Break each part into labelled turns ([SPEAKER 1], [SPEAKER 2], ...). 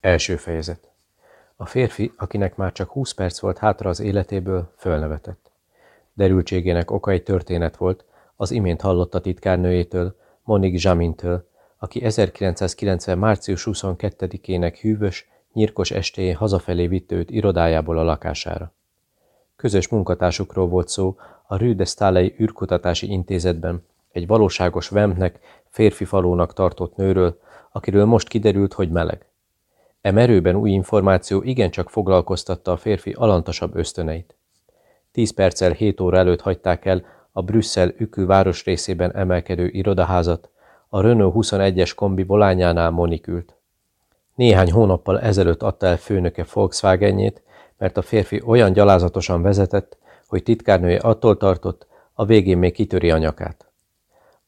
[SPEAKER 1] Első fejezet. A férfi, akinek már csak 20 perc volt hátra az életéből, fölnevetett. Derültségének oka egy történet volt, az imént hallott a titkárnőjétől, Monique Jamintől, aki 1990. március 22-ének hűvös, nyírkos estéjén hazafelé vitte őt irodájából a lakására. Közös munkatársukról volt szó a Rue de űrkutatási intézetben, egy valóságos vemnek, férfi falónak tartott nőről, akiről most kiderült, hogy meleg. E merőben új információ igencsak foglalkoztatta a férfi alantasabb ösztöneit. Tíz perccel hét óra előtt hagyták el a Brüsszel Ükül városrészében emelkedő irodaházat, a Renault 21-es kombi volányánál Monikült. Néhány hónappal ezelőtt adta el főnöke Volkswagenjét, mert a férfi olyan gyalázatosan vezetett, hogy titkárnője attól tartott, a végén még kitöri a nyakát.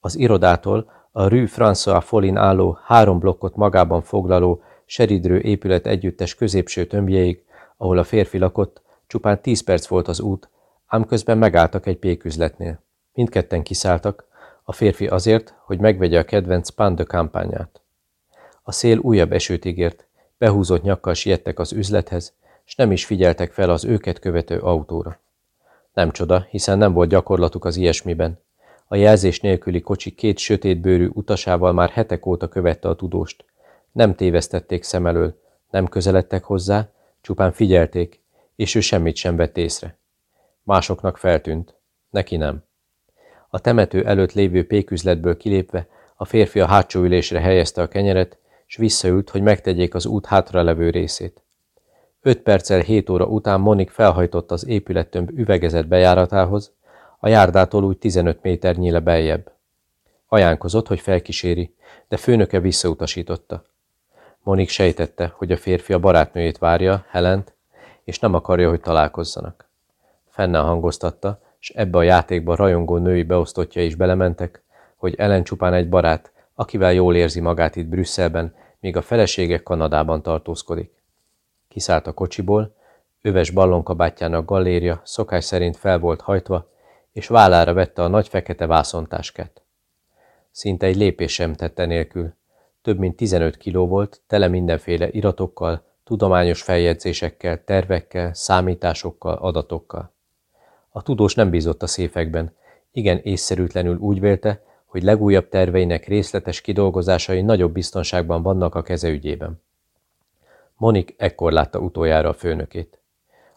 [SPEAKER 1] Az irodától a Rue François Follin álló három blokkot magában foglaló seridrő épület együttes középső tömbjeig, ahol a férfi lakott, csupán tíz perc volt az út, ám közben megálltak egy péküzletnél. Mindketten kiszálltak, a férfi azért, hogy megvegye a kedvenc Pan de kampányát. A szél újabb esőt ígért, behúzott nyakkal siettek az üzlethez, s nem is figyeltek fel az őket követő autóra. Nem csoda, hiszen nem volt gyakorlatuk az ilyesmiben. A jelzés nélküli kocsi két sötétbőrű utasával már hetek óta követte a tudóst. Nem tévesztették szem elől, nem közeledtek hozzá, csupán figyelték, és ő semmit sem vett észre. Másoknak feltűnt, neki nem. A temető előtt lévő péküzletből kilépve a férfi a hátsó ülésre helyezte a kenyeret, s visszaült, hogy megtegyék az út hátralevő részét. Öt perccel hét óra után Monik felhajtott az épülettömb üvegezett bejáratához, a járdától úgy 15 méternyire beljebb. Ajánkozott, hogy felkíséri, de főnöke visszautasította. Monik sejtette, hogy a férfi a barátnőjét várja, Helent, és nem akarja, hogy találkozzanak. Fenne hangoztatta, és ebbe a játékba rajongó női beosztottja is belementek, hogy Ellen csupán egy barát, akivel jól érzi magát itt Brüsszelben, míg a felesége Kanadában tartózkodik. Kiszállt a kocsiból, öves ballonkabátjának galéria szokás szerint fel volt hajtva, és vállára vette a nagy fekete vászontáskát. Szinte egy lépés sem tette nélkül. Több mint 15 kiló volt, tele mindenféle iratokkal, tudományos feljegyzésekkel, tervekkel, számításokkal, adatokkal. A tudós nem bízott a széfekben, igen észszerűtlenül úgy vélte, hogy legújabb terveinek részletes kidolgozásai nagyobb biztonságban vannak a keze ügyében. Monik ekkor látta utoljára a főnökét.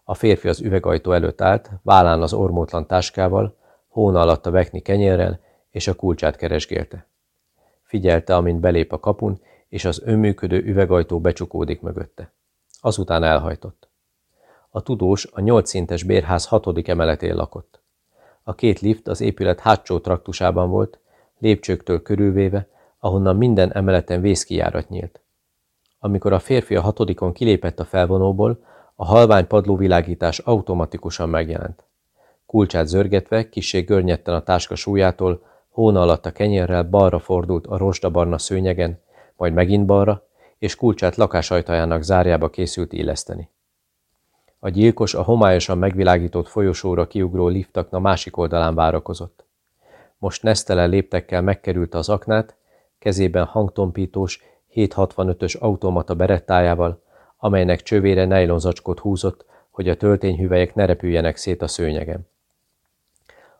[SPEAKER 1] A férfi az üvegajtó előtt állt, vállán az ormótlan táskával, hóna alatt a vekni kenyérrel, és a kulcsát keresgélte. Figyelte, amint belép a kapun, és az önműködő üvegajtó becsukódik mögötte. Azután elhajtott. A tudós a nyolc szintes bérház hatodik emeletén lakott. A két lift az épület hátsó traktusában volt, lépcsőktől körülvéve, ahonnan minden emeleten vészkijárat nyílt. Amikor a férfi a hatodikon kilépett a felvonóból, a halvány padlóvilágítás automatikusan megjelent. Kulcsát zörgetve, kissé görnyetten a táska súlyától, hóna alatt a kenyérrel balra fordult a rosdabarna szőnyegen, majd megint balra, és kulcsát lakásajtajának zárjába készült illeszteni. A gyilkos a homályosan megvilágított folyosóra kiugró liftakna másik oldalán várakozott. Most nesztelen léptekkel megkerülte az aknát, kezében hangtompítós, 765-ös automata berettájával, amelynek csövére nejlonzacskot húzott, hogy a töltényhüvelyek ne repüljenek szét a szőnyegen.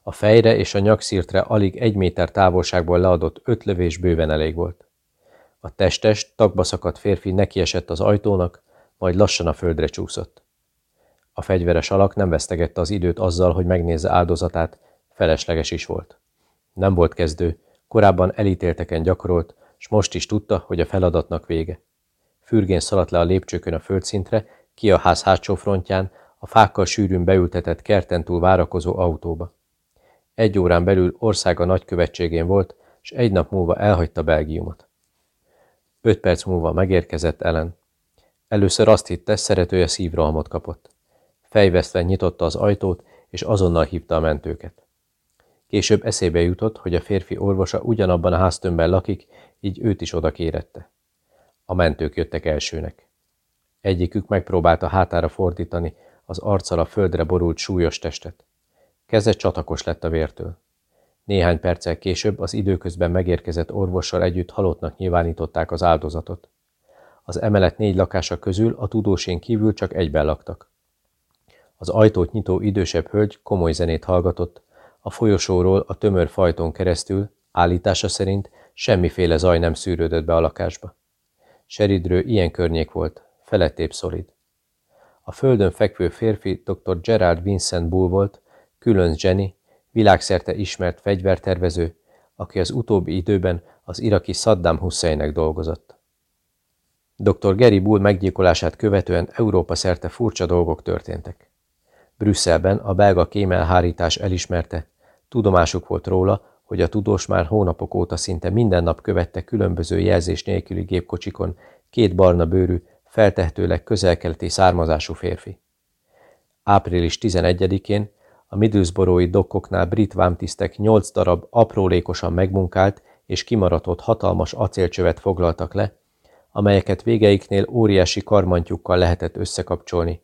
[SPEAKER 1] A fejre és a nyakszírtre alig egy méter távolságból leadott öt lövés bőven elég volt. A testes, tagba szakadt férfi nekiesett az ajtónak, majd lassan a földre csúszott. A fegyveres alak nem vesztegette az időt azzal, hogy megnézze áldozatát, felesleges is volt. Nem volt kezdő, korábban elítélteken gyakorolt, s most is tudta, hogy a feladatnak vége. Fürgén szaladt le a lépcsőkön a földszintre, ki a ház hátsó frontján, a fákkal sűrűn beültetett kerten túl várakozó autóba. Egy órán belül országa nagykövetségén volt, és egy nap múlva elhagyta Belgiumot. Öt perc múlva megérkezett Ellen. Először azt hitte, szeretője szívrohamot kapott. Fejvesztve nyitotta az ajtót, és azonnal hívta a mentőket. Később eszébe jutott, hogy a férfi orvosa ugyanabban a háztömbben lakik, így őt is oda kérette. A mentők jöttek elsőnek. Egyikük megpróbálta hátára fordítani az arccal a földre borult súlyos testet. Keze csatakos lett a vértől. Néhány perccel később az időközben megérkezett orvossal együtt halottnak nyilvánították az áldozatot. Az emelet négy lakása közül a tudósén kívül csak egyben laktak. Az ajtót nyitó idősebb hölgy komoly zenét hallgatott, a folyosóról a tömör fajton keresztül, állítása szerint semmiféle zaj nem szűrődött be a lakásba. Seridről ilyen környék volt, felettébb szolid. A földön fekvő férfi dr. Gerard Vincent Bull volt, külön Jenny, világszerte ismert fegyvertervező, aki az utóbbi időben az iraki Saddam Husseinnek dolgozott. Dr. Gary Bull meggyilkolását követően Európa szerte furcsa dolgok történtek. Brüsszelben a belga kémelhárítás elismerte, tudomásuk volt róla, hogy a tudós már hónapok óta szinte minden nap követte különböző jelzés nélküli gépkocsikon két barna bőrű, feltehetőleg közelkeleti származású férfi. Április 11-én a Middlesbroughi dokkoknál brit vámtisztek nyolc darab aprólékosan megmunkált és kimaratott hatalmas acélcsövet foglaltak le, amelyeket végeiknél óriási karmantyukkal lehetett összekapcsolni.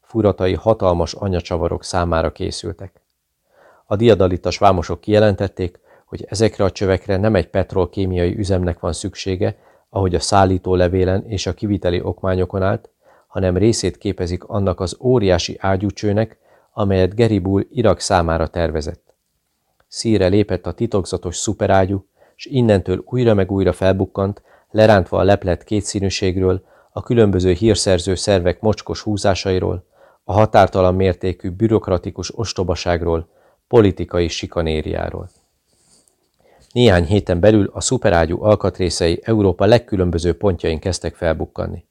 [SPEAKER 1] Furatai hatalmas anyacsavarok számára készültek. A diadalitas vámosok kijelentették, hogy ezekre a csövekre nem egy petrolkémiai üzemnek van szüksége, ahogy a szállító levélen és a kiviteli okmányokon állt, hanem részét képezik annak az óriási ágyúcsőnek, amelyet Geribul Irak számára tervezett. Szíre lépett a titokzatos szuperágyú, és innentől újra meg újra felbukkant, lerántva a leplet kétszínűségről, a különböző hírszerző szervek mocskos húzásairól, a határtalan mértékű bürokratikus ostobaságról, politikai sikanériáról. Néhány héten belül a szuperágyú alkatrészei Európa legkülönböző pontjain kezdtek felbukkanni.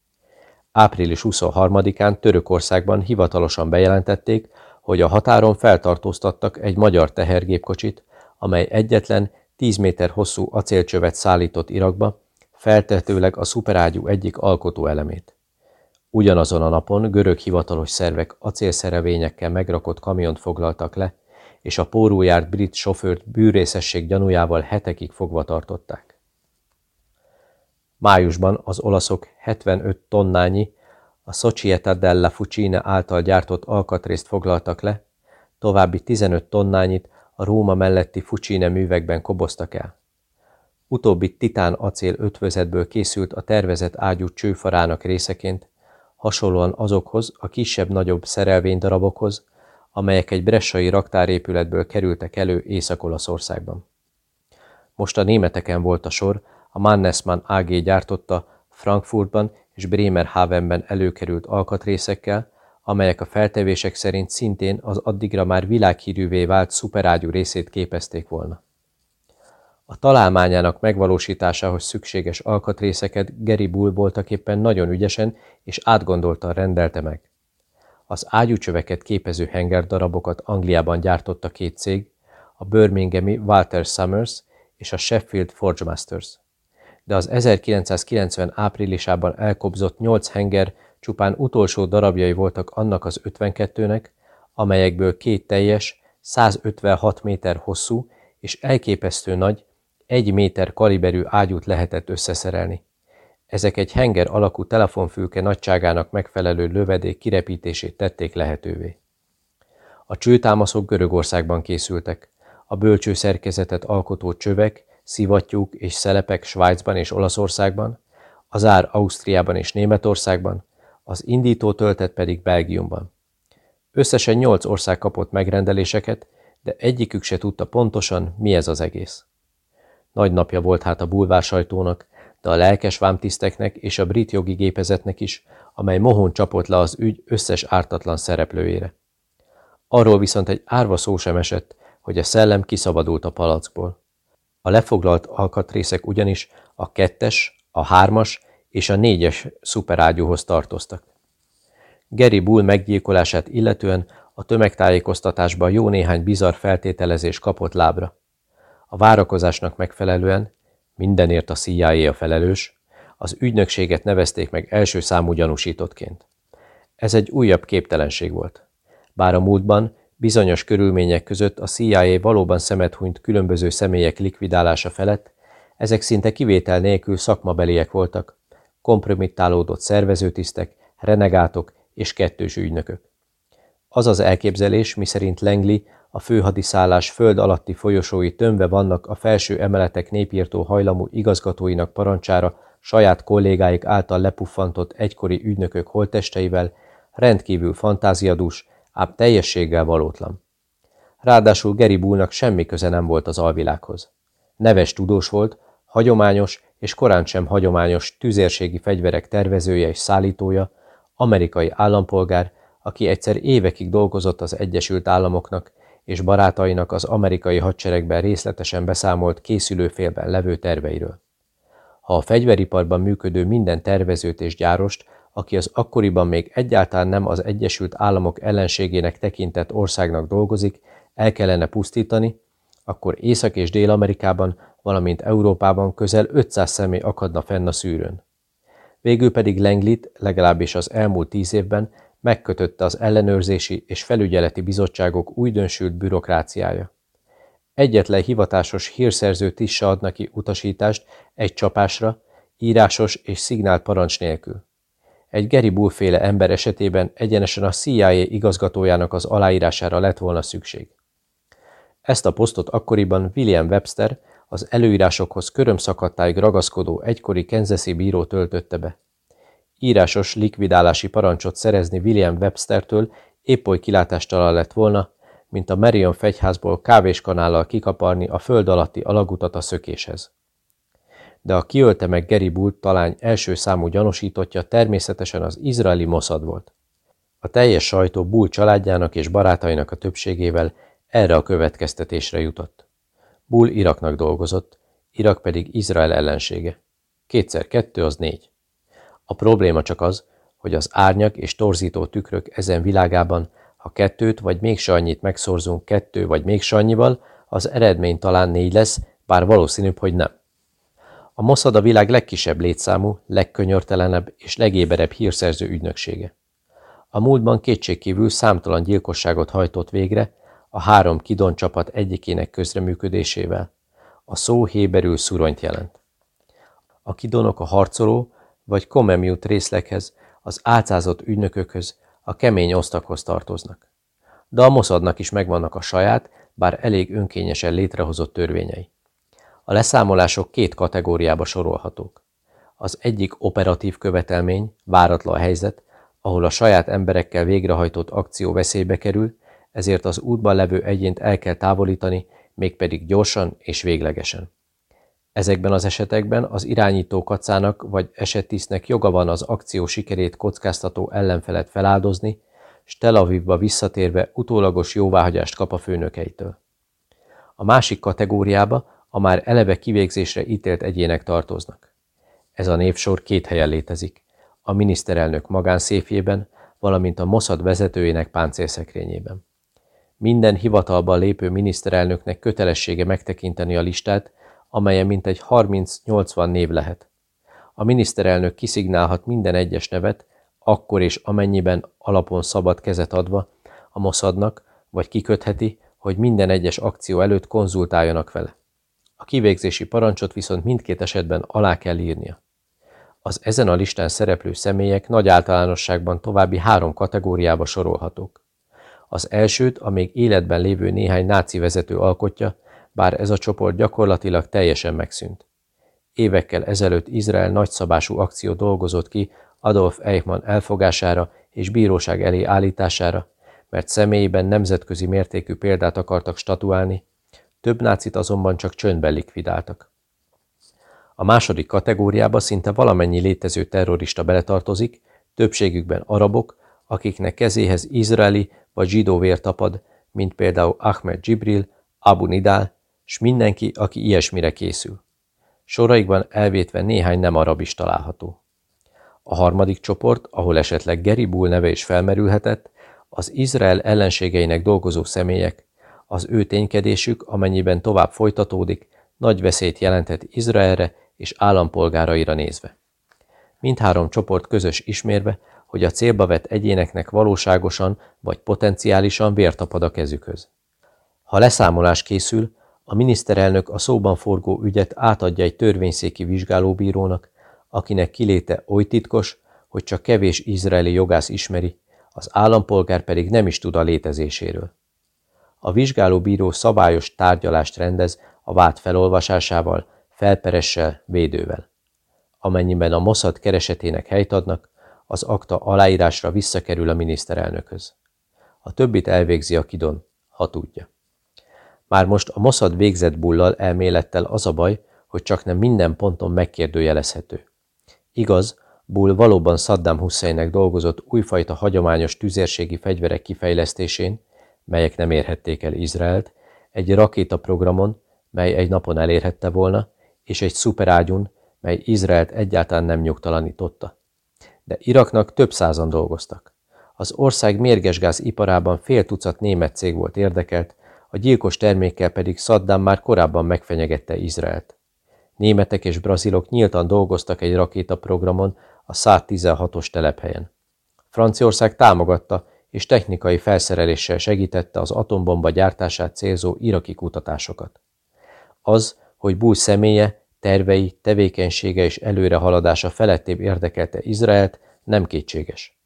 [SPEAKER 1] Április 23-án Törökországban hivatalosan bejelentették, hogy a határon feltartóztattak egy magyar tehergépkocsit, amely egyetlen 10 méter hosszú acélcsövet szállított Irakba, feltetőleg a szuperágyú egyik alkotó elemét. Ugyanazon a napon görög hivatalos szervek acélszerevényekkel megrakott kamiont foglaltak le, és a járt brit sofőrt bűrészesség gyanújával hetekig fogva tartották. Májusban az olaszok 75 tonnányi, a Società della Fucina által gyártott alkatrészt foglaltak le, további 15 tonnányit a Róma melletti Fucine művekben koboztak el. Utóbbi titán acél ötvözetből készült a tervezett ágyú csőfarának részeként, hasonlóan azokhoz a kisebb-nagyobb szerelvénydarabokhoz, amelyek egy bressai raktárépületből kerültek elő Észak-Olaszországban. Most a németeken volt a sor, a Mannesmann AG gyártotta Frankfurtban és Bremerhavenben előkerült alkatrészekkel, amelyek a feltevések szerint szintén az addigra már világhírűvé vált szuperágyú részét képezték volna. A találmányának megvalósításához szükséges alkatrészeket Geri Bull voltaképpen nagyon ügyesen és átgondoltan rendelte meg. Az ágyúcsöveket képező hengerdarabokat Angliában gyártotta két cég, a Birminghami Walter Summers és a Sheffield Forge Masters. De az 1990 áprilisában elkobzott nyolc henger csupán utolsó darabjai voltak annak az 52-nek, amelyekből két teljes, 156 méter hosszú és elképesztő nagy, egy méter kaliberű ágyút lehetett összeszerelni. Ezek egy henger alakú telefonfülke nagyságának megfelelő lövedék kirepítését tették lehetővé. A csőtámaszok Görögországban készültek. A bölcső szerkezetet alkotó csövek, szivattyúk és szelepek Svájcban és Olaszországban, az ár Ausztriában és Németországban, az indító töltet pedig Belgiumban. Összesen nyolc ország kapott megrendeléseket, de egyikük se tudta pontosan, mi ez az egész. Nagy napja volt hát a bulvár de a lelkes vámtiszteknek és a brit jogi gépezetnek is, amely mohon csapott le az ügy összes ártatlan szereplőjére. Arról viszont egy árva szó sem esett, hogy a szellem kiszabadult a palackból. A lefoglalt alkatrészek ugyanis a kettes, a hármas és a négyes szuperágyúhoz tartoztak. Geri Bull meggyilkolását illetően a tömegtájékoztatásban jó néhány bizarr feltételezés kapott lábra. A várakozásnak megfelelően mindenért a CIA a felelős, az ügynökséget nevezték meg első számú gyanúsítottként. Ez egy újabb képtelenség volt. Bár a múltban bizonyos körülmények között a CIA valóban szemet hunyt különböző személyek likvidálása felett, ezek szinte kivétel nélkül szakmabeliek voltak, kompromittálódott szervezőtisztek, renegátok és kettős ügynökök. Az az elképzelés, miszerint Langley a főhadiszállás föld alatti folyosói tömve vannak a felső emeletek népírtó hajlamú igazgatóinak parancsára saját kollégáik által lepuffantott egykori ügynökök holtesteivel rendkívül fantáziadús, ám teljességgel valótlan. Ráadásul Geri Bullnak semmi köze nem volt az alvilághoz. Neves tudós volt, hagyományos és korán sem hagyományos tüzérségi fegyverek tervezője és szállítója, amerikai állampolgár, aki egyszer évekig dolgozott az Egyesült Államoknak, és barátainak az amerikai hadseregben részletesen beszámolt készülőfélben levő terveiről. Ha a fegyveriparban működő minden tervezőt és gyárost, aki az akkoriban még egyáltalán nem az Egyesült Államok ellenségének tekintett országnak dolgozik, el kellene pusztítani, akkor Észak- és Dél-Amerikában, valamint Európában közel 500 személy akadna fenn a szűrőn. Végül pedig Lenglit, legalábbis az elmúlt tíz évben, megkötötte az ellenőrzési és felügyeleti bizottságok újdonsült bürokráciája. Egyetlen hivatásos hírszerző tisse adna ki utasítást egy csapásra, írásos és szignált parancs nélkül. Egy Gary Bull-féle ember esetében egyenesen a CIA igazgatójának az aláírására lett volna szükség. Ezt a posztot akkoriban William Webster, az előírásokhoz körömszakadtáig ragaszkodó egykori Kansasi bíró töltötte be. Írásos likvidálási parancsot szerezni William Webstertől épp oly kilátástalan lett volna, mint a Marion fegyházból kávéskanállal kikaparni a föld alatti alagutat a szökéshez. De a kiölte meg Gary Bull talán első számú gyanúsítottja természetesen az izraeli Mossad volt. A teljes sajtó Bull családjának és barátainak a többségével erre a következtetésre jutott. Bull Iraknak dolgozott, Irak pedig Izrael ellensége. Kétszer kettő az négy. A probléma csak az, hogy az árnyak és torzító tükrök ezen világában, ha kettőt vagy mégse annyit megszorzunk kettő vagy mégse annyival, az eredmény talán négy lesz, bár valószínűbb, hogy nem. A Mossad a világ legkisebb létszámú, legkönyörtelenebb és legéberebb hírszerző ügynöksége. A múltban kétségkívül számtalan gyilkosságot hajtott végre, a három kidon csapat egyikének közreműködésével. A szó héberül szuronyt jelent. A kidonok a harcoló vagy komemjút részleghez, az álcázott ügynökökhöz, a kemény osztakhoz tartoznak. De a Mossadnak is megvannak a saját, bár elég önkényesen létrehozott törvényei. A leszámolások két kategóriába sorolhatók. Az egyik operatív követelmény, váratlan helyzet, ahol a saját emberekkel végrehajtott akció veszélybe kerül, ezért az útban levő egyént el kell távolítani, mégpedig gyorsan és véglegesen. Ezekben az esetekben az irányító kacának vagy esettisznek joga van az akció sikerét kockáztató ellenfelet feláldozni, s Tel Avivba visszatérve utólagos jóváhagyást kap a főnökeitől. A másik kategóriába a már eleve kivégzésre ítélt egyének tartoznak. Ez a névsor két helyen létezik, a miniszterelnök magánszéfjében, valamint a Mossad vezetőjének páncélszekrényében. Minden hivatalban lépő miniszterelnöknek kötelessége megtekinteni a listát, amelyen mintegy 30-80 név lehet. A miniszterelnök kiszignálhat minden egyes nevet, akkor és amennyiben alapon szabad kezet adva a Mossadnak, vagy kikötheti, hogy minden egyes akció előtt konzultáljanak vele. A kivégzési parancsot viszont mindkét esetben alá kell írnia. Az ezen a listán szereplő személyek nagy általánosságban további három kategóriába sorolhatók. Az elsőt a még életben lévő néhány náci vezető alkotja, bár ez a csoport gyakorlatilag teljesen megszűnt. Évekkel ezelőtt Izrael nagyszabású akció dolgozott ki Adolf Eichmann elfogására és bíróság elé állítására, mert személyében nemzetközi mértékű példát akartak statuálni, több nácit azonban csak csöndben likvidáltak. A második kategóriába szinte valamennyi létező terrorista beletartozik, többségükben arabok, akiknek kezéhez izraeli vagy zsidó vér tapad, mint például Ahmed Gibril, Abu Nidal, s mindenki, aki ilyesmire készül. Soraikban elvétve néhány nem arab is található. A harmadik csoport, ahol esetleg Geri Bull neve is felmerülhetett, az Izrael ellenségeinek dolgozó személyek, az ő ténykedésük, amennyiben tovább folytatódik, nagy veszélyt jelenthet Izraelre és állampolgáraira nézve. Mindhárom csoport közös ismérve, hogy a célba vett egyéneknek valóságosan vagy potenciálisan vértapad a kezükhöz. Ha leszámolás készül, a miniszterelnök a szóban forgó ügyet átadja egy törvényszéki vizsgálóbírónak, akinek kiléte oly titkos, hogy csak kevés izraeli jogász ismeri, az állampolgár pedig nem is tud a létezéséről. A vizsgálóbíró szabályos tárgyalást rendez a vád felolvasásával, felperessel, védővel. amennyiben a Mossad keresetének helyt adnak, az akta aláírásra visszakerül a miniszterelnökhöz. A többit elvégzi a kidon, ha tudja. Már most a Mossad végzett bullal elmélettel az a baj, hogy csak nem minden ponton megkérdőjelezhető. Igaz, Bull valóban Saddam Husseinnek dolgozott újfajta hagyományos tüzérségi fegyverek kifejlesztésén, melyek nem érhették el Izraelt, egy rakétaprogramon, mely egy napon elérhette volna, és egy szuperágyun, mely Izraelt egyáltalán nem nyugtalanította. De Iraknak több százan dolgoztak. Az ország mérgesgáz iparában fél tucat német cég volt érdekelt, a gyilkos termékkel pedig Saddam már korábban megfenyegette Izraelt. Németek és brazilok nyíltan dolgoztak egy rakétaprogramon a 116-os telephelyen. Franciaország támogatta és technikai felszereléssel segítette az atombomba gyártását célzó iraki kutatásokat. Az, hogy Bush személye, tervei, tevékenysége és előrehaladása felettébb érdekelte Izraelt, nem kétséges.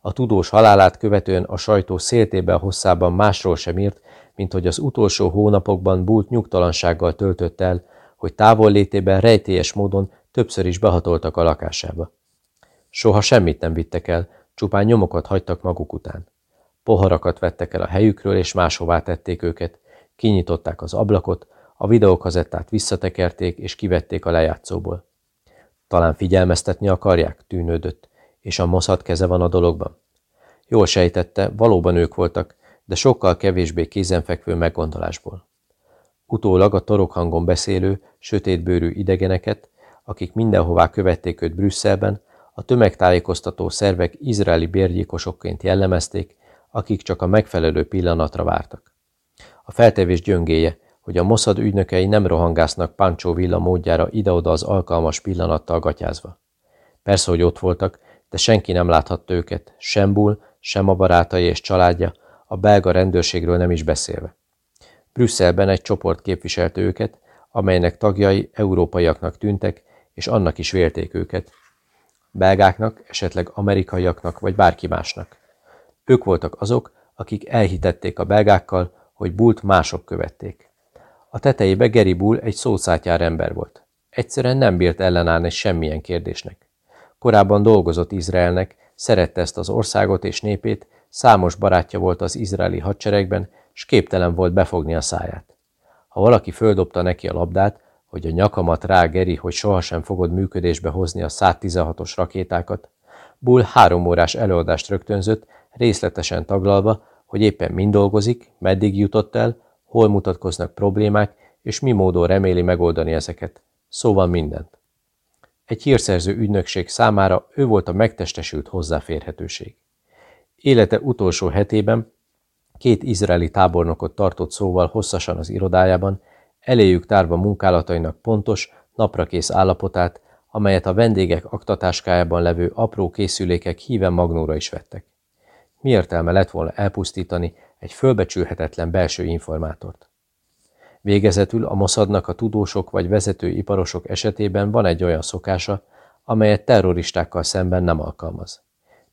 [SPEAKER 1] A tudós halálát követően a sajtó széltében hosszában másról sem írt, mint hogy az utolsó hónapokban Bult nyugtalansággal töltött el, hogy távollétében rejtélyes módon többször is behatoltak a lakásába. Soha semmit nem vittek el, csupán nyomokat hagytak maguk után. Poharakat vettek el a helyükről, és máshová tették őket, kinyitották az ablakot, a videókazettát visszatekerték, és kivették a lejátszóból. Talán figyelmeztetni akarják, tűnődött, és a moszat keze van a dologban. Jól sejtette, valóban ők voltak, de sokkal kevésbé kézenfekvő meggondolásból. Utólag a torokhangon beszélő, sötétbőrű idegeneket, akik mindenhová követték őt Brüsszelben, a tömegtájékoztató szervek izraeli bérgyilkosokként jellemezték, akik csak a megfelelő pillanatra vártak. A feltevés gyöngéje, hogy a Mossad ügynökei nem rohangásznak Pancho Villa módjára ide-oda az alkalmas pillanattal gatyázva. Persze, hogy ott voltak, de senki nem láthatta őket, sem Bull, sem a barátai és családja, a belga rendőrségről nem is beszélve. Brüsszelben egy csoport képviselte őket, amelynek tagjai európaiaknak tűntek, és annak is vélték őket. Belgáknak, esetleg amerikaiaknak, vagy bárki másnak. Ők voltak azok, akik elhitették a belgákkal, hogy Bult mások követték. A tetejébe Geri Bull egy szószátjár ember volt. Egyszerűen nem bírt ellenállni semmilyen kérdésnek. Korábban dolgozott Izraelnek, szerette ezt az országot és népét, számos barátja volt az izraeli hadseregben, s képtelen volt befogni a száját. Ha valaki földobta neki a labdát, hogy a nyakamat rá Geri, hogy sohasem fogod működésbe hozni a 116-os rakétákat, Bull három órás előadást rögtönzött, részletesen taglalva, hogy éppen mind dolgozik, meddig jutott el, hol mutatkoznak problémák, és mi módon reméli megoldani ezeket. Szóval mindent. Egy hírszerző ügynökség számára ő volt a megtestesült hozzáférhetőség. Élete utolsó hetében két izraeli tábornokot tartott szóval hosszasan az irodájában, eléjük tárva munkálatainak pontos, naprakész állapotát, amelyet a vendégek aktatáskájában levő apró készülékek híven magnóra is vettek. Mi értelme lett volna elpusztítani egy fölbecsülhetetlen belső informátort? Végezetül a Mossadnak a tudósok vagy vezető iparosok esetében van egy olyan szokása, amelyet terroristákkal szemben nem alkalmaz.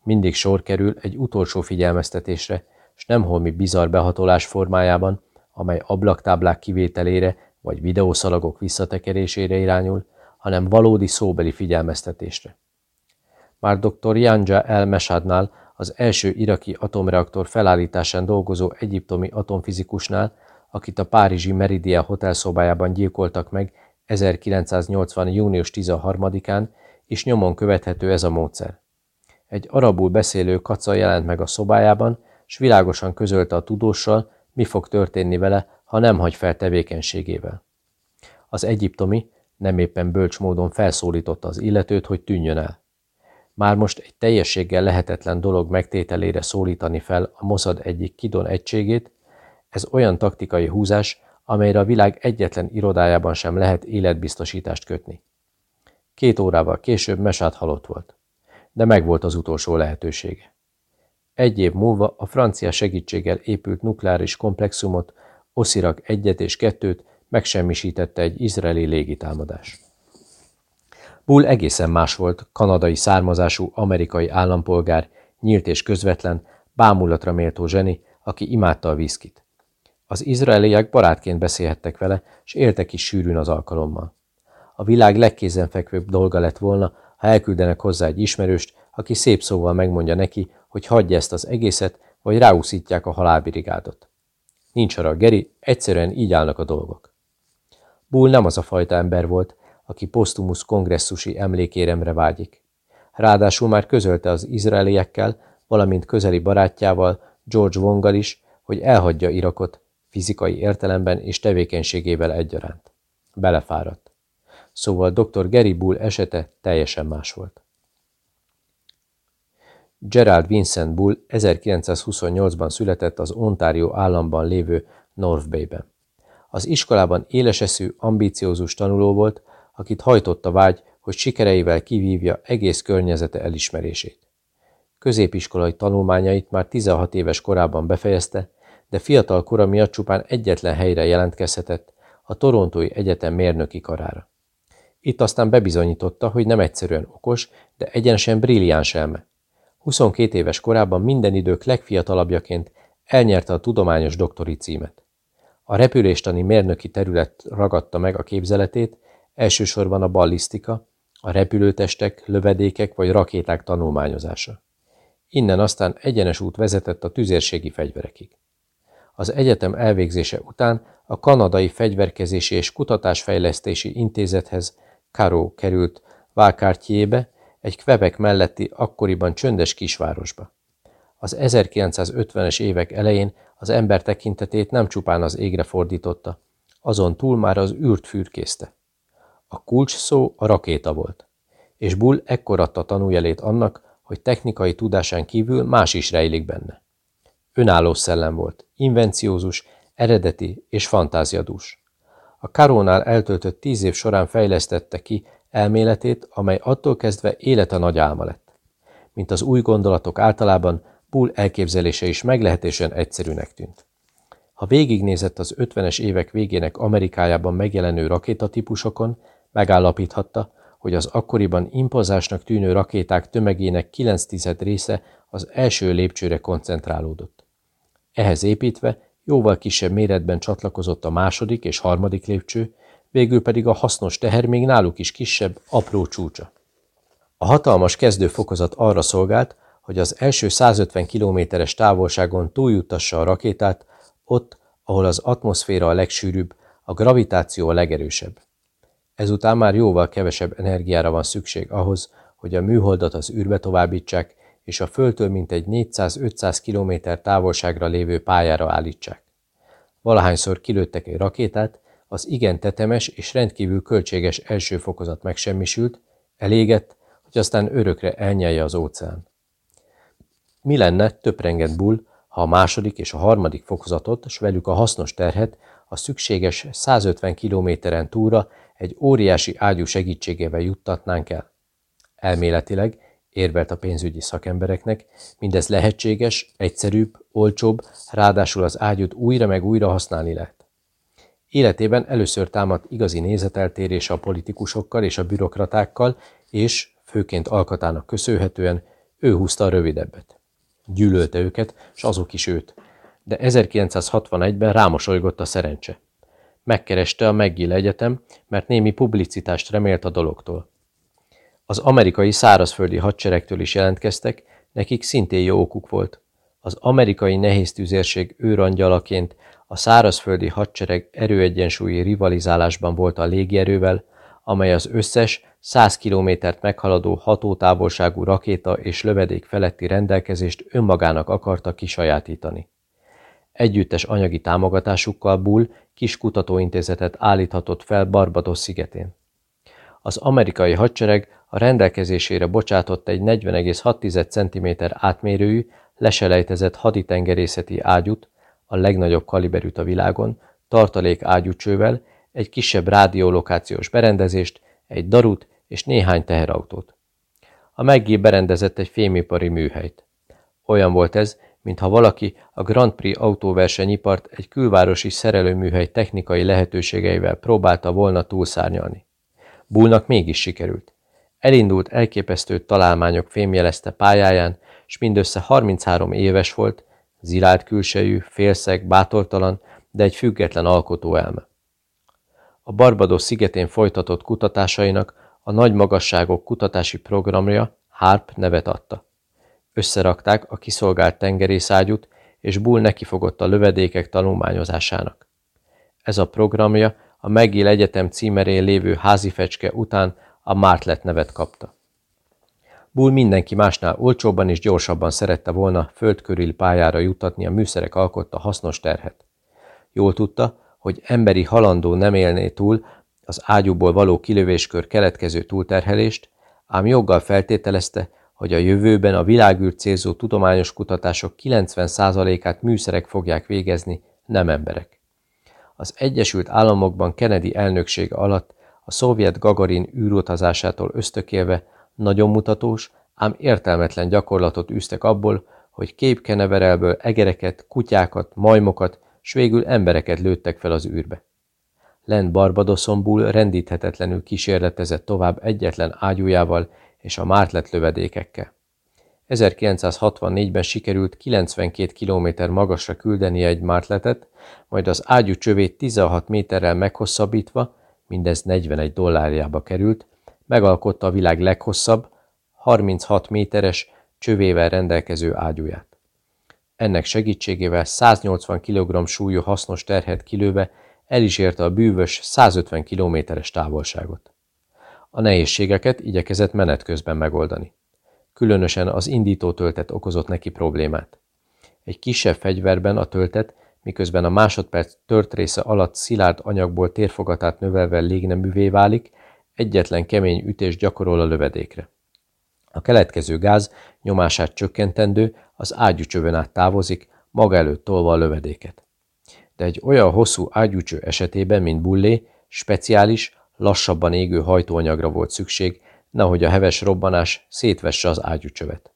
[SPEAKER 1] Mindig sor kerül egy utolsó figyelmeztetésre, s nem holmi bizarr behatolás formájában, amely ablaktáblák kivételére vagy videószalagok visszatekerésére irányul, hanem valódi szóbeli figyelmeztetésre. Már dr. Janja El Mesadnál, az első iraki atomreaktor felállításán dolgozó egyiptomi atomfizikusnál, akit a Párizsi Meridia hotelszobájában gyilkoltak meg 1980. június 13-án, és nyomon követhető ez a módszer. Egy arabul beszélő kaca jelent meg a szobájában, s világosan közölte a tudóssal, mi fog történni vele, ha nem hagy fel tevékenységével. Az egyiptomi nem éppen bölcs módon felszólította az illetőt, hogy tűnjön el. Már most egy teljességgel lehetetlen dolog megtételére szólítani fel a Mossad egyik kidon egységét, ez olyan taktikai húzás, amelyre a világ egyetlen irodájában sem lehet életbiztosítást kötni. Két órával később Mesát halott volt, de megvolt az utolsó lehetősége. Egy év múlva a francia segítséggel épült nukleáris komplexumot, Oszirak egyet és kettőt megsemmisítette egy izraeli légitámadás. Bull egészen más volt, kanadai származású amerikai állampolgár, nyílt és közvetlen, bámulatra méltó zseni, aki imádta a viszkit. Az izraeliek barátként beszélhettek vele, és éltek is sűrűn az alkalommal. a világ legkézenfekvőbb dolga lett volna, ha elküldenek hozzá egy ismerőst, aki szép szóval megmondja neki, hogy hagyja ezt az egészet, vagy ráúszítják a halálbirigádot. Nincs arra, Geri, egyszerűen így állnak a dolgok. Bull nem az a fajta ember volt, aki posztumusz kongresszusi emlékéremre vágyik. Ráadásul már közölte az izraeliekkel, valamint közeli barátjával, George Wongal is, hogy elhagyja Irakot, fizikai értelemben és tevékenységével egyaránt. Belefáradt. Szóval dr. Gary Bull esete teljesen más volt. Gerald Vincent Bull 1928-ban született az Ontario államban lévő North Bay-ben. Az iskolában éleseszű, ambíciózus tanuló volt, akit hajtott a vágy, hogy sikereivel kivívja egész környezete elismerését. Középiskolai tanulmányait már 16 éves korában befejezte, de fiatal kora miatt csupán egyetlen helyre jelentkezhetett, a Torontói Egyetem mérnöki karára. Itt aztán bebizonyította, hogy nem egyszerűen okos, de egyenesen brilliáns elme. 22 éves korában minden idők legfiatalabbjaként elnyerte a tudományos doktori címet. A repüléstani mérnöki terület ragadta meg a képzeletét, elsősorban a ballisztika, a repülőtestek, lövedékek vagy rakéták tanulmányozása. Innen aztán egyenes út vezetett a tüzérségi fegyverekig. Az egyetem elvégzése után a Kanadai Fegyverkezési és Kutatásfejlesztési Intézethez Karó került Valkártyébe, egy Quebec melletti akkoriban csöndes kisvárosba. Az 1950-es évek elején az ember tekintetét nem csupán az égre fordította, azon túl már az űrt fürkészte. A kulcs szó a rakéta volt, és Bull ekkor adta tanújelét annak, hogy technikai tudásán kívül más is rejlik benne. Önálló szellem volt, invenciózus, eredeti és fantáziadús. A Karónál eltöltött tíz év során fejlesztette ki elméletét, amely attól kezdve élete nagy álma lett. Mint az új gondolatok általában, Bull elképzelése is meglehetősen egyszerűnek tűnt. Ha végignézett az 50-es évek végének Amerikájában megjelenő rakétatípusokon, megállapíthatta, hogy az akkoriban impozásnak tűnő rakéták tömegének 9 tized része az első lépcsőre koncentrálódott. Ehhez építve jóval kisebb méretben csatlakozott a második és harmadik lépcső, végül pedig a hasznos teher még náluk is kisebb, apró csúcsa. A hatalmas kezdőfokozat arra szolgált, hogy az első 150 kilométeres távolságon túljutassa a rakétát, ott, ahol az atmoszféra a legsűrűbb, a gravitáció a legerősebb. Ezután már jóval kevesebb energiára van szükség ahhoz, hogy a műholdat az űrbe továbbítsák, és a Földtől mintegy 400-500 km távolságra lévő pályára állítsák. Valahányszor kilőttek egy rakétát, az igen tetemes és rendkívül költséges első fokozat megsemmisült, elégett, hogy aztán örökre elnyelje az óceán. Mi lenne, töprengett Bull, ha a második és a harmadik fokozatot, s velük a hasznos terhet, a szükséges 150 kilométeren túlra egy óriási ágyú segítségével juttatnánk el. Elméletileg, érvelt a pénzügyi szakembereknek, mindez lehetséges, egyszerűbb, olcsóbb, ráadásul az ágyút újra meg újra használni lehet. Életében először támadt igazi nézeteltérése a politikusokkal és a bürokratákkal, és, főként alkatának köszönhetően, ő húzta a rövidebbet. Gyűlölte őket, s azok is őt. De 1961-ben rámosolygott a szerencse. Megkereste a McGill Egyetem, mert némi publicitást remélt a dologtól. Az amerikai szárazföldi hadseregtől is jelentkeztek, nekik szintén jó okuk volt. Az amerikai nehéztűzérség őrangyalaként a szárazföldi hadsereg erőegyensúlyi rivalizálásban volt a légierővel, amely az összes 100 kilométert meghaladó hatótávolságú rakéta és lövedék feletti rendelkezést önmagának akarta kisajátítani. Együttes anyagi támogatásukkal Bull kis kutatóintézetet állíthatott fel Barbados szigetén. Az amerikai hadsereg a rendelkezésére bocsátott egy 40,6 cm átmérőjű, leselejtezett haditengerészeti ágyút, a legnagyobb kaliberűt a világon, tartalék ágyúcsővel, egy kisebb rádiolokációs berendezést, egy darut és néhány teherautót. A meggé berendezett egy fémipari műhelyt. Olyan volt ez, mintha valaki a Grand Prix autóversenyipart egy külvárosi szerelőműhely technikai lehetőségeivel próbálta volna túlszárnyalni. Bullnak mégis sikerült. Elindult elképesztő találmányok fémjelezte pályáján, s mindössze 33 éves volt, zilált külsejű, félszeg, bátortalan, de egy független alkotó elme. a Barbados szigetén folytatott kutatásainak a nagy magasságok kutatási programja HARP nevet adta. Összerakták a kiszolgált tengerészágyút, és Bull nekifogott a lövedékek tanulmányozásának. Ez a programja a McGill Egyetem címerén lévő házi fecske után a Martlet nevet kapta. Bull mindenki másnál olcsóbban és gyorsabban szerette volna földkörüli pályára jutatni a műszerek alkotta hasznos terhet. Jól tudta, hogy emberi halandó nem élné túl az ágyúból való kilövéskör keletkező túlterhelést, ám joggal feltételezte, hogy a jövőben a világűrt célzó tudományos kutatások 90%-át műszerek fogják végezni, nem emberek. Az Egyesült Államokban Kennedy elnöksége alatt a szovjet Gagarin űrutazásától ösztökélve nagyon mutatós, ám értelmetlen gyakorlatot űztek abból, hogy képkeneverelből egereket, kutyákat, majmokat, s végül embereket lőttek fel az űrbe. Lent Barbadoson Bull rendíthetetlenül kísérletezett tovább egyetlen ágyújával és a mártlet lövedékekkel. 1964-ben sikerült 92 km magasra küldenie egy mártletet, majd az ágyú csövét 16 méterrel meghosszabbítva, mindez 41 dollárjába került, megalkotta a világ leghosszabb, 36 méteres csövével rendelkező ágyúját. Ennek segítségével 180 kg súlyú hasznos terhet kilőve el is érte a bűvös 150 kilométeres távolságot. A nehézségeket igyekezett menet közben megoldani. Különösen az indító töltet okozott neki problémát. Egy kisebb fegyverben a töltet, miközben a másodperc tört része alatt szilárd anyagból térfogatát növelve légneművé válik, egyetlen kemény ütés gyakorol a lövedékre. A keletkező gáz nyomását csökkentendő, az ágyúcsövön át távozik, maga előtt tolva a lövedéket. De egy olyan hosszú ágyúcső esetében, mint bullé, speciális, lassabban égő hajtóanyagra volt szükség, nehogy a heves robbanás szétvesse az ágyúcsövet.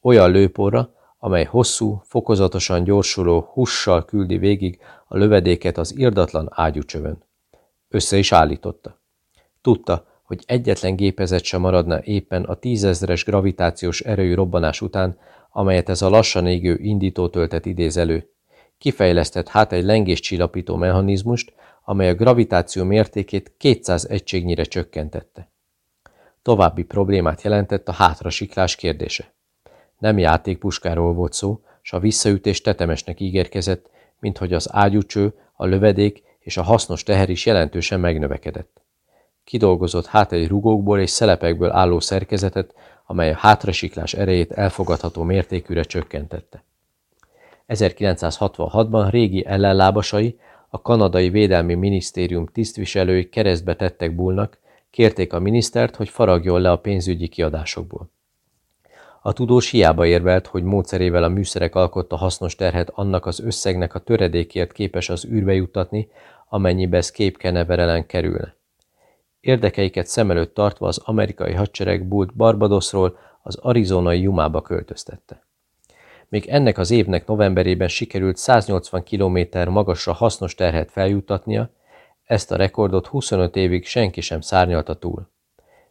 [SPEAKER 1] Olyan lőporra, amely hosszú, fokozatosan gyorsuló hussal küldi végig a lövedéket az irdatlan ágyúcsövön. Össze is állította. Tudta, hogy egyetlen gépezet sem maradna éppen a tízezres gravitációs erőjű robbanás után, amelyet ez a lassan égő indítótöltet idéz elő. Kifejlesztett hát egy lengéscsillapító mechanizmust, amely a gravitáció mértékét 200 egységnyire csökkentette. További problémát jelentett a hátrasiklás kérdése. Nem játékpuskáról volt szó, s a visszaütés tetemesnek ígérkezett, mint hogy az ágyúcső, a lövedék és a hasznos teher is jelentősen megnövekedett. Kidolgozott hát egy rugókból és szelepekből álló szerkezetet, amely a hátrasiklás erejét elfogadható mértékűre csökkentette. 1966-ban régi ellenlábasai, a kanadai védelmi minisztérium tisztviselői keresztbe tettek Bullnak, kérték a minisztert, hogy faragjon le a pénzügyi kiadásokból. A tudós hiába érvelt, hogy módszerével a műszerek alkotta hasznos terhet annak az összegnek a töredékért képes az űrbe juttatni, amennyibe ez képkeneverelen kerülne. Érdekeiket szem előtt tartva az amerikai hadsereg Bult Barbadosról az arizonai Jumába költöztette. Még ennek az évnek novemberében sikerült 180 km magasra hasznos terhet feljutatnia, ezt a rekordot 25 évig senki sem szárnyalta túl.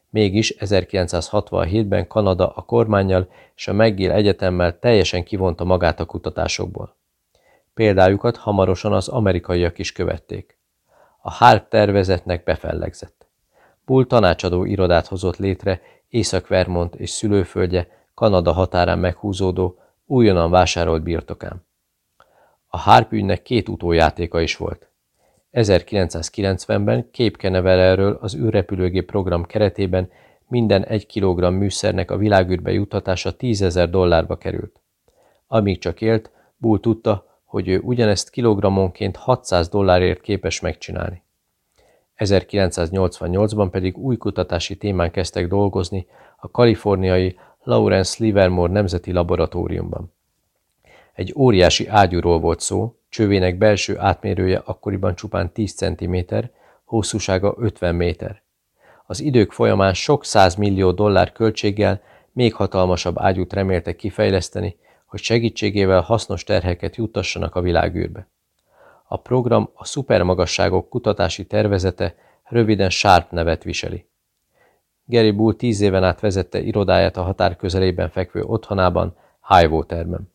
[SPEAKER 1] Mégis 1967-ben Kanada a kormányjal és a McGill Egyetemmel teljesen kivonta magát a kutatásokból. Példájukat hamarosan az amerikaiak is követték. A HARP tervezetnek befellegzett. Bull tanácsadó irodát hozott létre Észak-Vermont és szülőföldje Kanada határán meghúzódó, újonnan vásárolt birtokán. A HARP ügynek két utójátéka is volt. 1990-ben Cape Canaveralről az űrrepülőgép program keretében minden egy kilogramm műszernek a világűrbe juttatása 10 ezer dollárba került. Amíg csak élt, Bull tudta, hogy ő ugyanezt kilogrammonként 600 dollárért képes megcsinálni. 1988-ban pedig új kutatási témán kezdtek dolgozni a kaliforniai Lawrence Livermore Nemzeti Laboratóriumban. Egy óriási ágyúról volt szó, csövének belső átmérője akkoriban csupán 10 cm, hosszúsága 50 méter. Az idők folyamán sok millió dollár költséggel még hatalmasabb ágyút reméltek kifejleszteni, hogy segítségével hasznos terheket juttassanak a világűrbe. A program a szupermagasságok kutatási tervezete röviden SHARP nevet viseli. Gary Bull tíz éven át vezette irodáját a határ közelében fekvő otthonában, Highwaterben.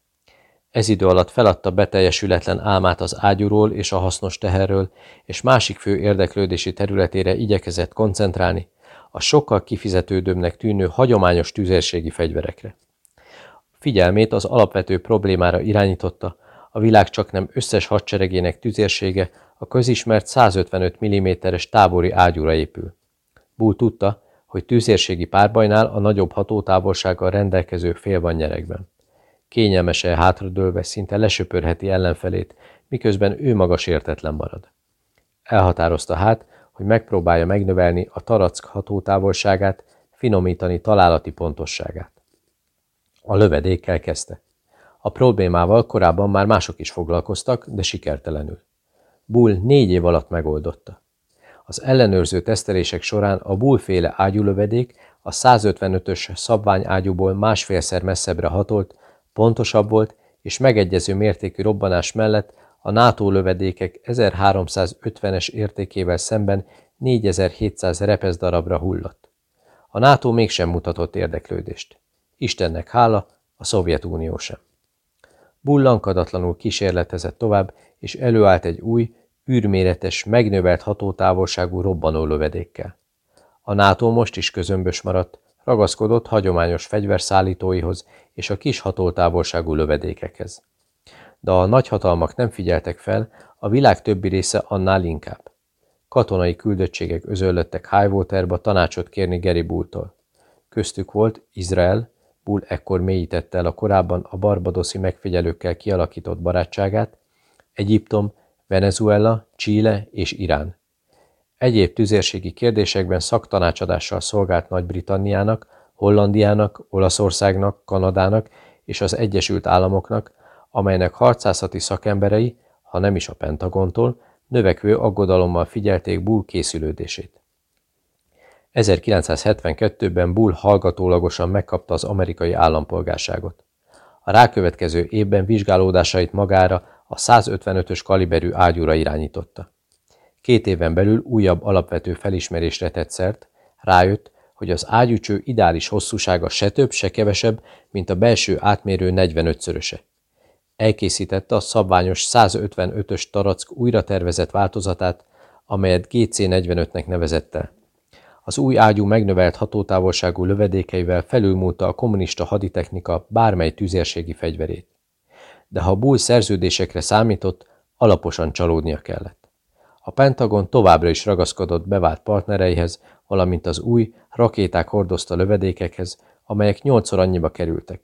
[SPEAKER 1] Ez idő alatt feladta beteljesületlen álmát az ágyúról és a hasznos teherről, és másik fő érdeklődési területére igyekezett koncentrálni, a sokkal kifizetődőbbnek tűnő hagyományos tüzérségi fegyverekre. Figyelmét az alapvető problémára irányította, a világ csak nem összes hadseregének tüzérsége a közismert 155 mm-es tábori ágyúra épül. Bull tudta, hogy tűzérségi párbajnál a nagyobb hatótávolsággal rendelkező fél van nyerekben. Kényelmesen hátradőlve szinte lesöpörheti ellenfelét, miközben ő magas értetlen marad. Elhatározta hát, hogy megpróbálja megnövelni a tarack hatótávolságát, finomítani találati pontosságát. A lövedékkel kezdte. A problémával korábban már mások is foglalkoztak, de sikertelenül. Bull négy év alatt megoldotta. Az ellenőrző tesztelések során a Bull-féle ágyúlövedék a 155-ös szabványágyúból másfélszer messzebbre hatolt, pontosabb volt és megegyező mértékű robbanás mellett a NATO lövedékek 1350-es értékével szemben 4700 repesz darabra hullott. A NATO mégsem mutatott érdeklődést. Istennek hála, a Szovjetunió sem. Bullankadatlanul kísérletezett tovább, és előállt egy új, űrméretes, megnövelt hatótávolságú robbanó lövedékkel. A NATO most is közömbös maradt, ragaszkodott hagyományos fegyverszállítóihoz és a kis hatoltávolságú lövedékekhez. De a nagyhatalmak nem figyeltek fel, a világ többi része annál inkább. Katonai küldöttségek özöllöttek Highwaterba tanácsot kérni Gary Bulltól. Köztük volt Izrael, Bull ekkor mélyítette el a korábban a barbadoszi megfigyelőkkel kialakított barátságát, Egyiptom, Venezuela, Chile és Irán. Egyéb tüzérségi kérdésekben szaktanácsadással szolgált Nagy-Britanniának, Hollandiának, Olaszországnak, Kanadának és az Egyesült Államoknak, amelynek harcászati szakemberei, ha nem is a Pentagontól, növekvő aggodalommal figyelték Bull készülődését. 1972-ben Bull hallgatólagosan megkapta az amerikai állampolgárságot. A rákövetkező évben vizsgálódásait magára a 155-ös kaliberű ágyúra irányította. Két éven belül újabb alapvető felismerésre tett szert, rájött, hogy az ágyúcső ideális hosszúsága se több, se kevesebb, mint a belső átmérő 45-szöröse. Elkészítette a szabványos 155-ös tarack újra tervezett változatát, amelyet GC45-nek nevezett. Az új ágyú megnövelt hatótávolságú lövedékeivel felülmúlta a kommunista haditechnika bármely tüzérségi fegyverét. De ha Bull szerződésekre számított, alaposan csalódnia kellett. A Pentagon továbbra is ragaszkodott bevált partnereihez, valamint az új, rakéták hordozta lövedékekhez, amelyek nyolcszor annyiba kerültek.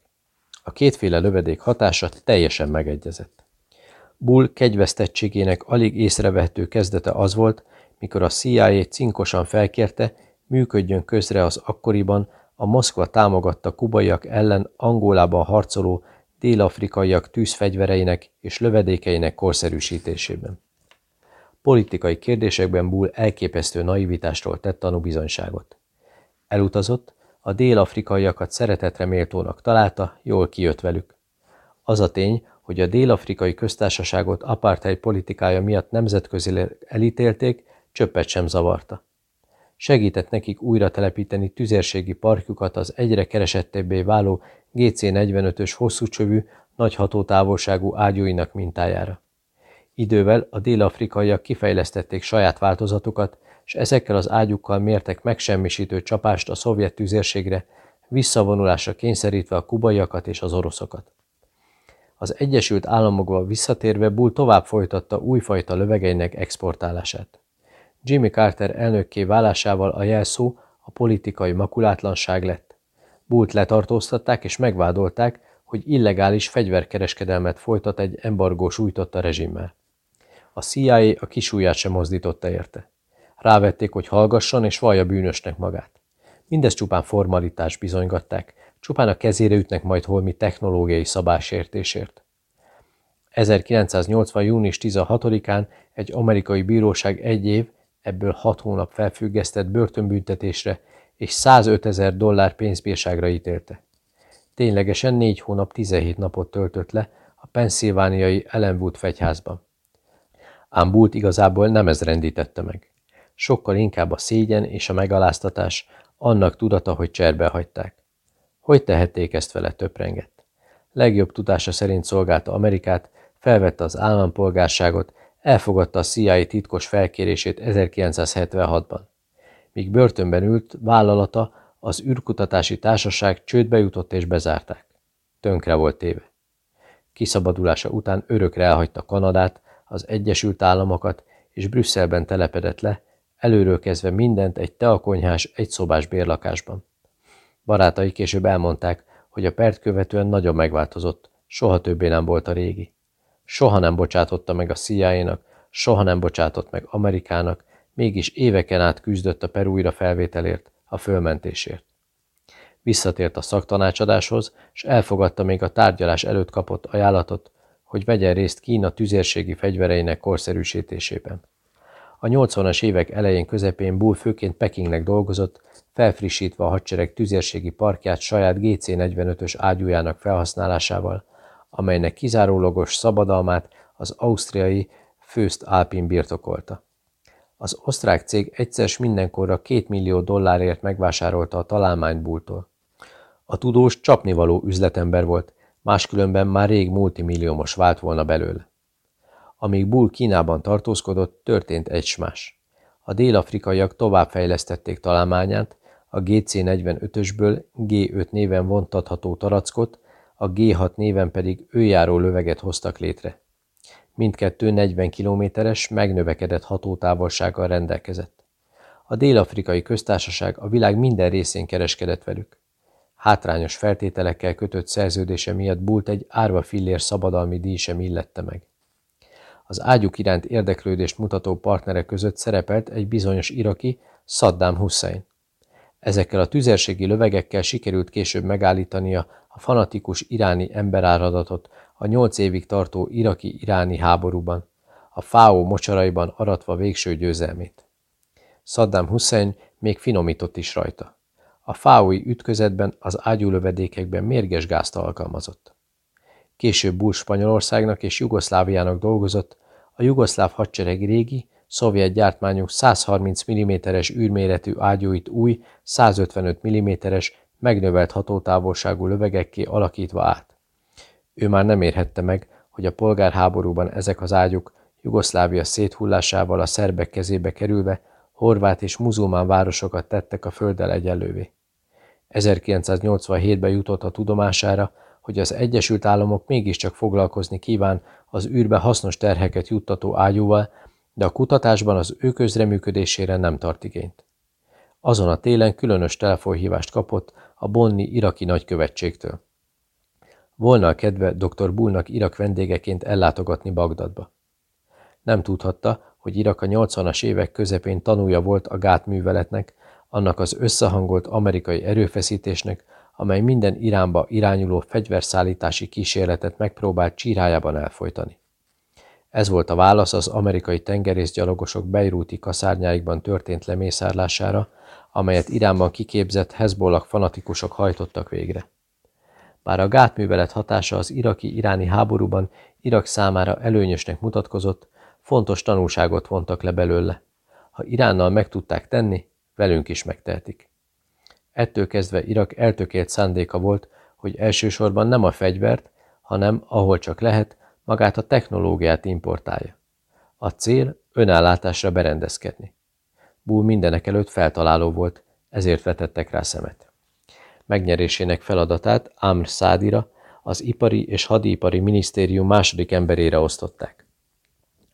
[SPEAKER 1] A kétféle lövedék hatása teljesen megegyezett. Bull kegyvesztettségének alig észrevehető kezdete az volt, mikor a CIA cinkosan felkérte, működjön közre az akkoriban a Moszkva támogatta kubaiak ellen Angolában harcoló dél-afrikaiak tűzfegyvereinek és lövedékeinek korszerűsítésében. Politikai kérdésekben Bull elképesztő naivitásról tett tanúbizonyságot. Elutazott, a dél-afrikaiakat szeretetre méltónak találta, jól kijött velük. Az a tény, hogy a dél-afrikai köztársaságot apartheid politikája miatt nemzetközileg elítélték, csöppet sem zavarta segített nekik újra telepíteni tüzérségi parkjukat az egyre keresettebbé váló GC-45-ös hosszúcsövű, nagy hatótávolságú ágyúinak mintájára. Idővel a dél-afrikaiak kifejlesztették saját változatukat, és ezekkel az ágyukkal mértek megsemmisítő csapást a szovjet tüzérségre, visszavonulásra kényszerítve a kubaiakat és az oroszokat. Az Egyesült Államokba visszatérve Bull tovább folytatta újfajta lövegeinek exportálását. Jimmy Carter elnökké válásával a jelszó a politikai makulátlanság lett. Bult letartóztatták és megvádolták, hogy illegális fegyverkereskedelmet folytat egy embargó sújtotta rezsimmel. A CIA a kisúját sem mozdította érte. Rávették, hogy hallgasson és vallja bűnösnek magát. Mindez csupán formalitás bizonygatták, csupán a kezére ütnek majd holmi technológiai szabásértésért. 1980. június 16-án egy amerikai bíróság egy év ebből hat hónap felfüggesztett börtönbüntetésre és 105 ezer dollár pénzbírságra ítélte. Ténylegesen négy hónap 17 napot töltött le a penszilvániai Ellenwood fegyházban. Ám Bult igazából nem ez rendítette meg. Sokkal inkább a szégyen és a megaláztatás, annak tudata, hogy cserbe hagyták. Hogy tehették ezt vele töprengett? legjobb tudása szerint szolgálta Amerikát, felvette az állampolgárságot, elfogadta a CIA titkos felkérését 1976-ban. Míg börtönben ült, vállalata, az űrkutatási társaság csődbe jutott és bezárták. Tönkre volt téve. Kiszabadulása után örökre elhagyta Kanadát, az Egyesült Államokat, és Brüsszelben telepedett le, előről kezdve mindent egy teakonyhás, egyszobás bérlakásban. Barátai később elmondták, hogy a pert követően nagyon megváltozott, soha többé nem volt a régi. Soha nem bocsátotta meg a cia soha nem bocsátott meg Amerikának, mégis éveken át küzdött a per újra felvételért, a fölmentésért. Visszatért a szaktanácsadáshoz, és elfogadta még a tárgyalás előtt kapott ajánlatot, hogy vegyen részt Kína tüzérségi fegyvereinek korszerűsítésében. A 80-as évek elején közepén Bull főként Pekingnek dolgozott, felfrissítve a hadsereg tüzérségi parkját saját GC-45-ös ágyújának felhasználásával, amelynek kizárólagos szabadalmát az ausztriai Főzt Alpin birtokolta. Az osztrák cég egyszer mindenkorra két millió dollárért megvásárolta a találmányt. A tudós csapnivaló üzletember volt, máskülönben már rég multimilliómos vált volna belőle. Amíg Bull Kínában tartózkodott, történt egy más. A dél-afrikaiak továbbfejlesztették találmányát, a GC-45-ösből G5 néven vontatható tarackot, a G6 néven pedig őjáró löveget hoztak létre. Mindkettő 40 kilométeres, megnövekedett hatótávolsággal rendelkezett. A dél-afrikai köztársaság a világ minden részén kereskedett velük. Hátrányos feltételekkel kötött szerződése miatt Bult egy árva fillér szabadalmi díj sem illette meg. Az ágyuk iránt érdeklődést mutató partnerek között szerepelt egy bizonyos iraki, Saddam Hussein. Ezekkel a tüzérségi lövegekkel sikerült később megállítania a fanatikus iráni emberáradatot a nyolc évig tartó iraki-iráni háborúban, a FAO mocsaraiban aratva végső győzelmét. Saddam Hussein még finomított is rajta. A fáói ütközetben az ágyúlövedékekben mérges gázt alkalmazott. Később Bull Spanyolországnak és Jugoszláviának dolgozott, a jugoszláv hadsereg régi, szovjet gyártmányú 130 mm-es űrméretű ágyúit új, 155 mm-es, megnövelt hatótávolságú lövegekké alakítva át. Ő már nem érhette meg, hogy a polgárháborúban ezek az ágyuk Jugoszlávia széthullásával a szerbek kezébe kerülve horvát és muzulmán városokat tettek a földdel egyenlővé. 1987-ben jutott a tudomására, hogy az Egyesült Államok mégiscsak foglalkozni kíván az űrbe hasznos terheket juttató ágyúval, de a kutatásban az ő közreműködésére nem tart igényt. Azon a télen különös telefonhívást kapott a Bonni iraki nagykövetségtől. Volna a kedve dr. Bullnak Irak vendégeként ellátogatni Bagdadba. Nem tudhatta, hogy Irak a 80-as évek közepén tanúja volt a gátműveletnek, annak az összehangolt amerikai erőfeszítésnek, amely minden Iránba irányuló fegyverszállítási kísérletet megpróbált csírájában elfolytani. Ez volt a válasz az amerikai tengerészgyalogosok Beirúti kaszárnyáikban történt lemészárlására, amelyet Iránban kiképzett Hezbollah fanatikusok hajtottak végre. Bár a gátművelet hatása az iraki-iráni háborúban Irak számára előnyösnek mutatkozott, fontos tanulságot vontak le belőle. Ha Iránnal meg tudták tenni, velünk is megtehetik. Ettől kezdve Irak eltökélt szándéka volt, hogy elsősorban nem a fegyvert, hanem, ahol csak lehet, magát a technológiát importálja. A cél önállátásra berendezkedni. Bull mindenek előtt feltaláló volt, ezért vetettek rá szemet. Megnyerésének feladatát Amr Szádira, az Ipari és Hadipari Minisztérium második emberére osztották.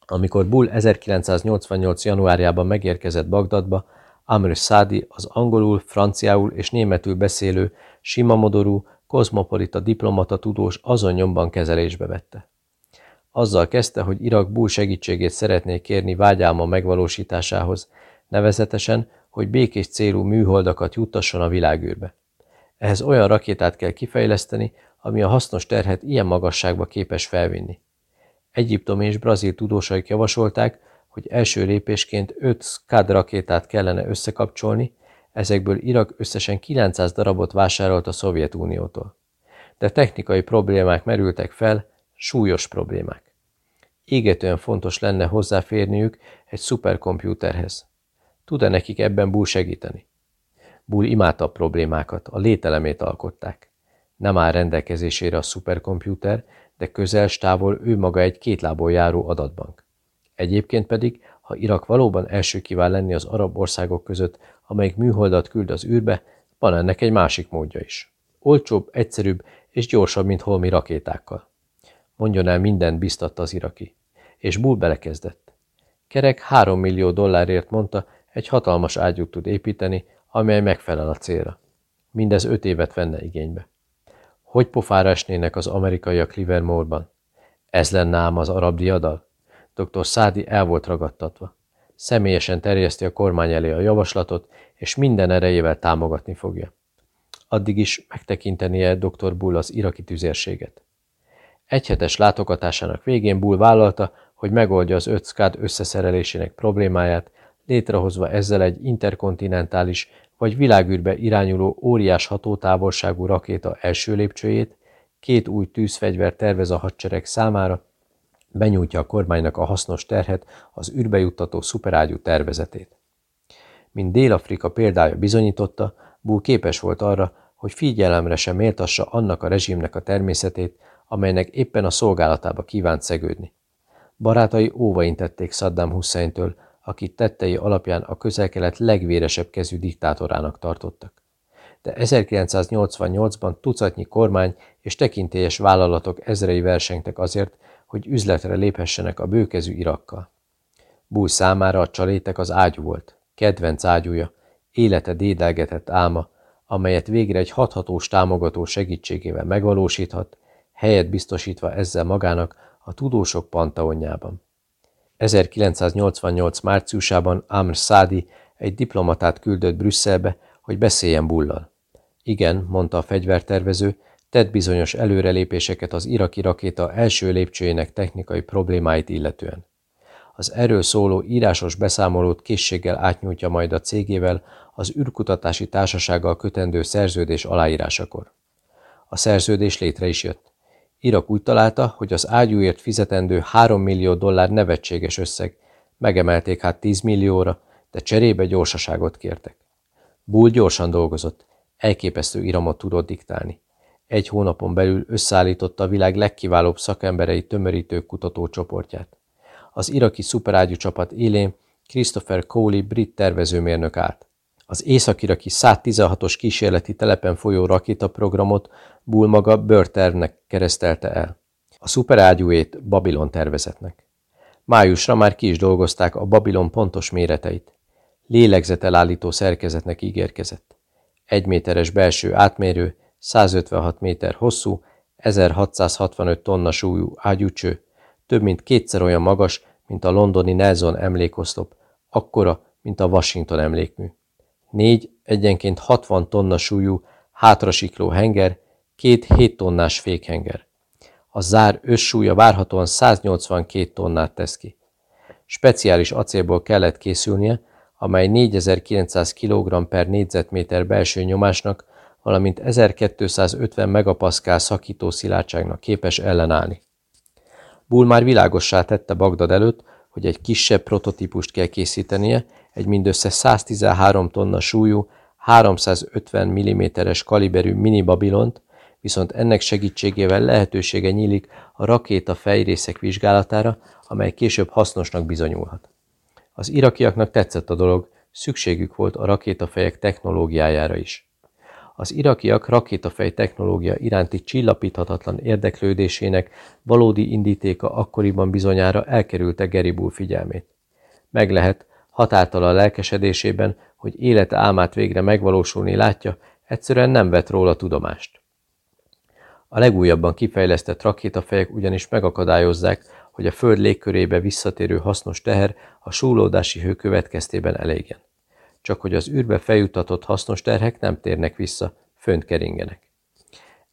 [SPEAKER 1] Amikor Bull 1988. januárjában megérkezett Bagdadba, Amr Szádi az angolul, franciául és németül beszélő, sima modorú, kozmopolita diplomata tudós azon nyomban kezelésbe vette. Azzal kezdte, hogy Irak Bull segítségét szeretné kérni vágyálma megvalósításához, nevezetesen, hogy békés célú műholdakat juttasson a világűrbe. Ehhez olyan rakétát kell kifejleszteni, ami a hasznos terhet ilyen magasságba képes felvinni. Egyiptom és brazil tudósaik javasolták, hogy első lépésként 5 SCAD rakétát kellene összekapcsolni, ezekből Irak összesen 900 darabot vásárolt a Szovjetuniótól. De technikai problémák merültek fel, súlyos problémák. Égetően fontos lenne hozzáférniük egy szuperkompjúterhez. Tud-e nekik ebben Bull segíteni? Bull imádta a problémákat, a lételemét alkották. Nem áll rendelkezésére a szuperkomputer, de közel távol ő maga egy két lából járó adatbank. Egyébként pedig, ha Irak valóban első kíván lenni az arab országok között, amelyik műholdat küld az űrbe, van ennek egy másik módja is. Olcsóbb, egyszerűbb és gyorsabb, mint holmi rakétákkal. Mondjon el mindent, biztatta az iraki. És Bull belekezdett. Kerek három millió dollárért mondta, egy hatalmas ágyút tud építeni, amely megfelel a célra. Mindez öt évet venne igénybe. Hogy pofára esnének az amerikaiak Livermore-ban? Ez lenne ám az arab diadal? Dr. Szádi el volt ragadtatva. Személyesen terjeszti a kormány elé a javaslatot, és minden erejével támogatni fogja. Addig is megtekintenie dr. Bull az iraki tüzérséget. Egyhetes látogatásának végén Bull vállalta, hogy megoldja az öt összeszerelésének problémáját, létrehozva ezzel egy interkontinentális vagy világűrbe irányuló óriás hatótávolságú rakéta első lépcsőjét, két új tűzfegyver tervez a hadsereg számára, benyújtja a kormánynak a hasznos terhet, az űrbe juttató szuperágyú tervezetét. Mint Dél-Afrika példája bizonyította, Bull képes volt arra, hogy figyelemre sem méltassa annak a rezsimnek a természetét, amelynek éppen a szolgálatába kívánt szegődni. Barátai óvaintették Saddam Husseintől, akit tettei alapján a közelkelet legvéresebb kezű diktátorának tartottak. De 1988-ban tucatnyi kormány és tekintélyes vállalatok ezrei versengtek azért, hogy üzletre léphessenek a bőkezű Irakkal. Bull számára a csalétek az ágyú volt, kedvenc ágyúja, élete dédelgetett álma, amelyet végre egy hathatós támogató segítségével megvalósíthat, helyet biztosítva ezzel magának a tudósok pantaonjában. 1988. márciusában Amr Szádi egy diplomatát küldött Brüsszelbe, hogy beszéljen Bullal. Igen, mondta a fegyvertervező, tett bizonyos előrelépéseket az iraki rakéta első lépcsőjének technikai problémáit illetően. Az erről szóló írásos beszámolót készséggel átnyújtja majd a cégével az űrkutatási társasággal kötendő szerződés aláírásakor. A szerződés létre is jött. Irak úgy találta, hogy az ágyúért fizetendő 3 millió dollár nevetséges összeg, megemelték hát 10 millióra, de cserébe gyorsaságot kértek. Bull gyorsan dolgozott, elképesztő iramot tudott diktálni. Egy hónapon belül összeállította a világ legkiválóbb szakemberei tömörítő kutatócsoportját. Az iraki szuperágyú csapat élén Christopher Coley brit tervezőmérnök állt. Az északiraki 116-os kísérleti telepen folyó rakétaprogramot Bull maga bőrtervnek keresztelte el. A szuperágyúét Babilon tervezetnek. Májusra már ki is dolgozták a Babilon pontos méreteit. Lélegzetelállító szerkezetnek ígérkezett. Egy méteres belső átmérő, 156 méter hosszú, 1665 tonna súlyú ágyúcső, több mint kétszer olyan magas, mint a londoni Nelson emlékoszlop, akkora, mint a Washington emlékmű. Négy egyenként 60 tonna súlyú, hátrasikló henger, két 7 tonnás fékhenger. A zár összsúlya várhatóan 182 tonnát tesz ki. Speciális acélból kellett készülnie, amely 4900 kg per négyzetméter belső nyomásnak, valamint 1250 megapaszkál szakító szilárdságnak képes ellenállni. Bull már világossá tette Bagdad előtt, hogy egy kisebb prototípust kell készítenie, egy mindössze 113 tonna súlyú, 350 mm-es kaliberű mini Babilont, viszont ennek segítségével lehetősége nyílik a rakéta fejrészek vizsgálatára, amely később hasznosnak bizonyulhat. Az irakiaknak tetszett a dolog, szükségük volt a rakétafejek technológiájára is. Az irakiak rakétafej technológia iránti csillapíthatatlan érdeklődésének valódi indítéka akkoriban bizonyára elkerülte Geribul figyelmét. Meg lehet, határtalan lelkesedésében, hogy élete álmát végre megvalósulni látja, egyszerűen nem vett róla tudomást. A legújabban kifejlesztett rakétafejek ugyanis megakadályozzák, hogy a Föld légkörébe visszatérő hasznos teher a súlódási hő következtében elégjen. Csak hogy az űrbe feljutatott hasznos terhek nem térnek vissza, fönt keringenek.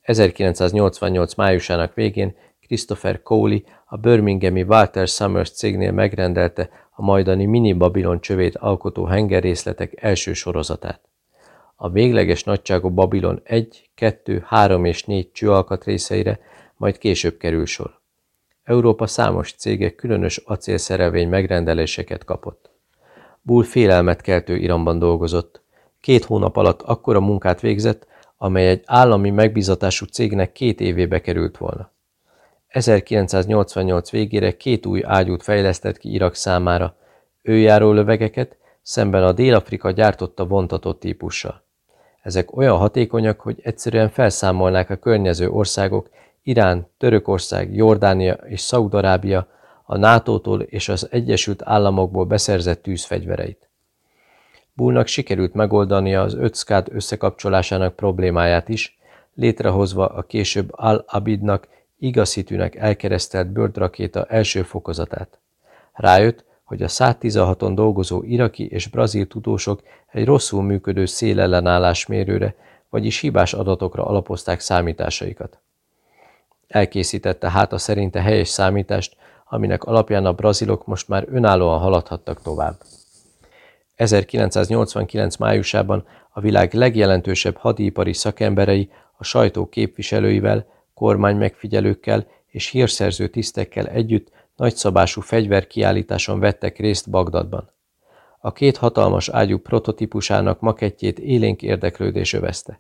[SPEAKER 1] 1988. májusának végén Christopher Cowley a Birminghami Walter Summers cégnél megrendelte a majdani mini Babilon csövét alkotó hengerrészletek első sorozatát. A végleges nagyságú Babilon 1, 2, 3 és 4 csőalkatrészeire majd később kerül sor. Európa számos cége különös acélszerelvény megrendeléseket kapott. Bull félelmet keltő iramban dolgozott. Két hónap alatt akkora munkát végzett, amely egy állami megbízatású cégnek két évébe került volna. 1988 végére két új ágyút fejlesztett ki Irak számára, őjáró lövegeket, szemben a Dél-Afrika gyártotta vontatott típussal. Ezek olyan hatékonyak, hogy egyszerűen felszámolnák a környező országok, Irán, Törökország, Jordánia és Szaudarábia a NATO-tól és az Egyesült Államokból beszerzett tűzfegyvereit. Bullnak sikerült megoldania az öt SCAD összekapcsolásának problémáját is, létrehozva a később Al-Abidnak igazhitűnek elkeresztelt bőrdrakéta első fokozatát. Rájött, hogy a 116-on dolgozó iraki és brazil tudósok egy rosszul működő szélellenállás mérőre, vagyis hibás adatokra alapozták számításaikat. Elkészítette hát a szerinte helyes számítást, aminek alapján a brazilok most már önállóan haladhattak tovább. 1989. májusában a világ legjelentősebb hadipari szakemberei a sajtó képviselőivel, kormánymegfigyelőkkel és hírszerző tisztekkel együtt nagyszabású fegyverkiállításon vettek részt Bagdadban. A két hatalmas ágyú prototípusának makettjét élénk érdeklődés övezte.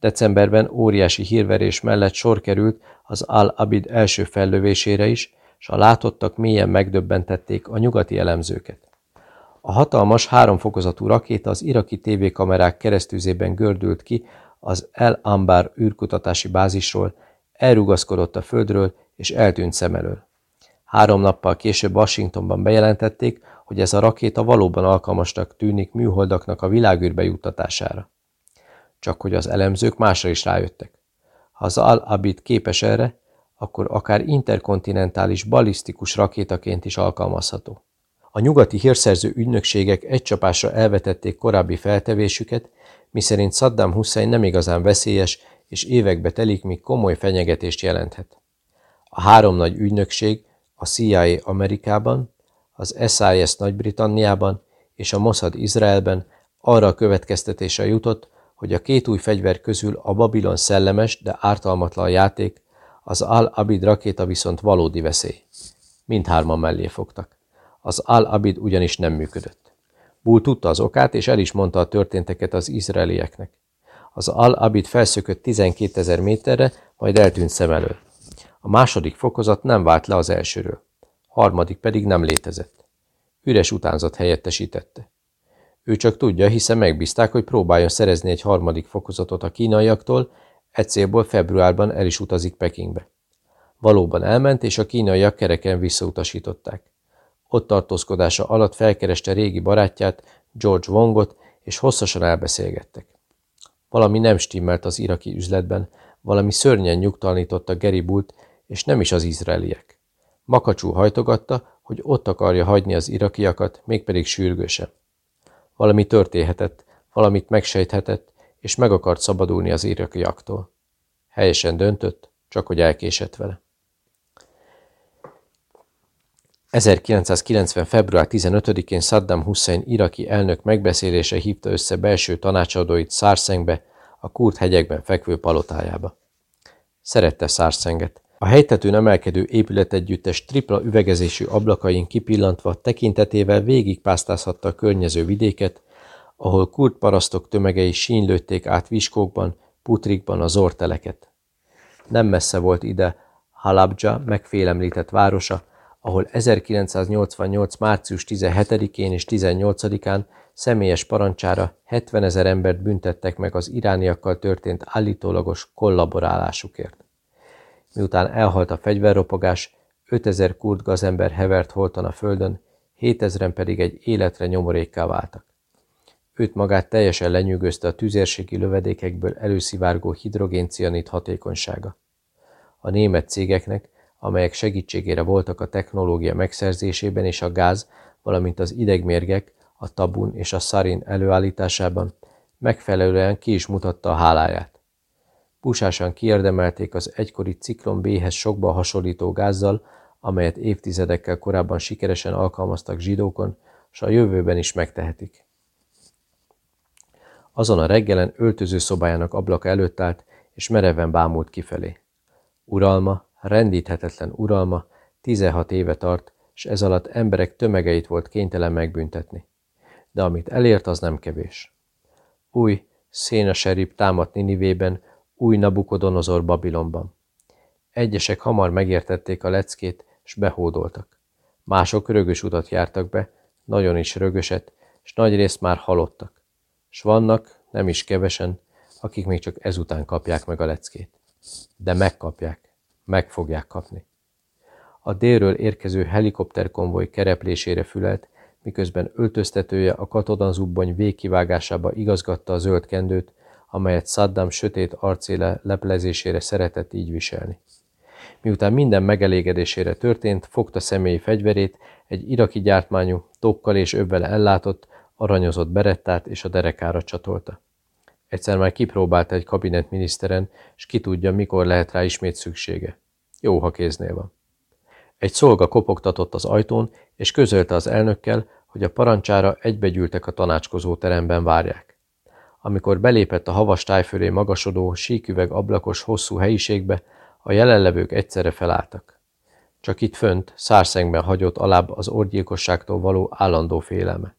[SPEAKER 1] Decemberben óriási hírverés mellett sor került az Al-Abid első fellövésére is, s a látottak mélyen megdöbbentették a nyugati elemzőket. A hatalmas háromfokozatú rakéta az iraki tévékamerák keresztüzében gördült ki az El Ambar űrkutatási bázisról, elrugaszkodott a földről és eltűnt szem elől. Három nappal később Washingtonban bejelentették, hogy ez a rakéta valóban alkalmasnak tűnik műholdaknak a világűrbe juttatására. Csak hogy az elemzők másra is rájöttek. Ha az Al-Abid képes erre, akkor akár interkontinentális balisztikus rakétaként is alkalmazható. A nyugati hírszerző ügynökségek egy csapásra elvetették korábbi feltevésüket, miszerint Saddam Hussein nem igazán veszélyes, és évekbe telik, míg komoly fenyegetést jelenthet. A három nagy ügynökség, a CIA Amerikában, az SIS Nagy-Britanniában és a Mossad Izraelben arra a következtetésre jutott, hogy a két új fegyver közül a Babilon szellemes, de ártalmatlan játék, az Al-Abid rakéta viszont valódi veszély. Mindhárman mellé fogtak. Az Al-Abid ugyanis nem működött. Bull tudta az okát, és el is mondta a történteket az izraelieknek. Az Al-Abid felszökött 12 ezer méterre, majd eltűnt szem elől. A második fokozat nem vált le az elsőről. Harmadik pedig nem létezett. Üres utánzat helyettesítette. Ő csak tudja, hiszen megbízták, hogy próbáljon szerezni egy harmadik fokozatot a kínaiaktól, egy célból februárban el is utazik Pekingbe. Valóban elment, és a kínaiak kereken visszautasították. Ott tartózkodása alatt felkereste régi barátját, George Wongot, és hosszasan elbeszélgettek. Valami nem stimmelt az iraki üzletben, valami szörnyen nyugtalanította Gary Bult, és nem is az izraeliek. Makacsú hajtogatta, hogy ott akarja hagyni az irakiakat, mégpedig sürgősen. Valami történhetett, valamit megsejthetett, és meg akart szabadulni az irakiaktól. Helyesen döntött, csak hogy elkésett vele. 1990. február 15-én Saddam Hussein iraki elnök megbeszélése hívta össze belső tanácsadóit Szárszengbe, a Kurt hegyekben fekvő palotájába. Szerette Szárszenget. A helytetőn emelkedő épületegyüttes tripla üvegezésű ablakain kipillantva tekintetével végigpásztázhatta a környező vidéket, ahol kurt parasztok tömegei sínlőtték át viskókban, putrikban a zorteleket. Nem messze volt ide Halabja megfélemlített városa, ahol 1988. március 17-én és 18-án személyes parancsára 70 ezer embert büntettek meg az irániakkal történt állítólagos kollaborálásukért. Miután elhalt a fegyverropogás, 5000 kurd gazember hevert holtan a földön, 7000-en pedig egy életre nyomorékká váltak. Őt magát teljesen lenyűgözte a tüzérségi lövedékekből előszivárgó hidrogéncianit hatékonysága. A német cégeknek, amelyek segítségére voltak a technológia megszerzésében és a gáz, valamint az idegmérgek, a tabun és a szarin előállításában, megfelelően ki is mutatta a háláját. Pusásan kiérdemelték az egykori ciklon B-hez sokba hasonlító gázzal, amelyet évtizedekkel korábban sikeresen alkalmaztak zsidókon, s a jövőben is megtehetik. Azon a reggelen öltöző szobájának ablaka előtt állt, és mereven bámult kifelé. Uralma, rendíthetetlen uralma, 16 éve tart, és ez alatt emberek tömegeit volt kénytelen megbüntetni. De amit elért, az nem kevés. Új, Szénaserib támadt Ninivében, új Nabukodonozor Babilonban. Egyesek hamar megértették a leckét, s behódoltak. Mások rögös utat jártak be, nagyon is rögöset, s nagyrészt már halottak. S vannak, nem is kevesen, akik még csak ezután kapják meg a leckét. De megkapják, meg fogják kapni. A délről érkező helikopterkonvoj kereplésére fülelt, miközben öltöztetője a katonazubban végkivágásába igazgatta a zöld kendőt, amelyet Saddam sötét arcéle leplezésére szeretett így viselni. Miután minden megelégedésére történt, fogta személyi fegyverét, egy iraki gyártmányú, tokkal és övvel ellátott, aranyozott berettát és a derekára csatolta. Egyszer már kipróbálta egy kabinetminiszteren, és ki tudja, mikor lehet rá ismét szüksége. Jó, ha kéznél van. Egy szolga kopogtatott az ajtón, és közölte az elnökkel, hogy a parancsára egybegyűltek a tanácskozó teremben várják. Amikor belépett a havas tájfölé magasodó, síküveg ablakos hosszú helyiségbe, a jelenlevők egyszerre felálltak. Csak itt fönt, szárszengben hagyott alább az orgyilkosságtól való állandó félelme.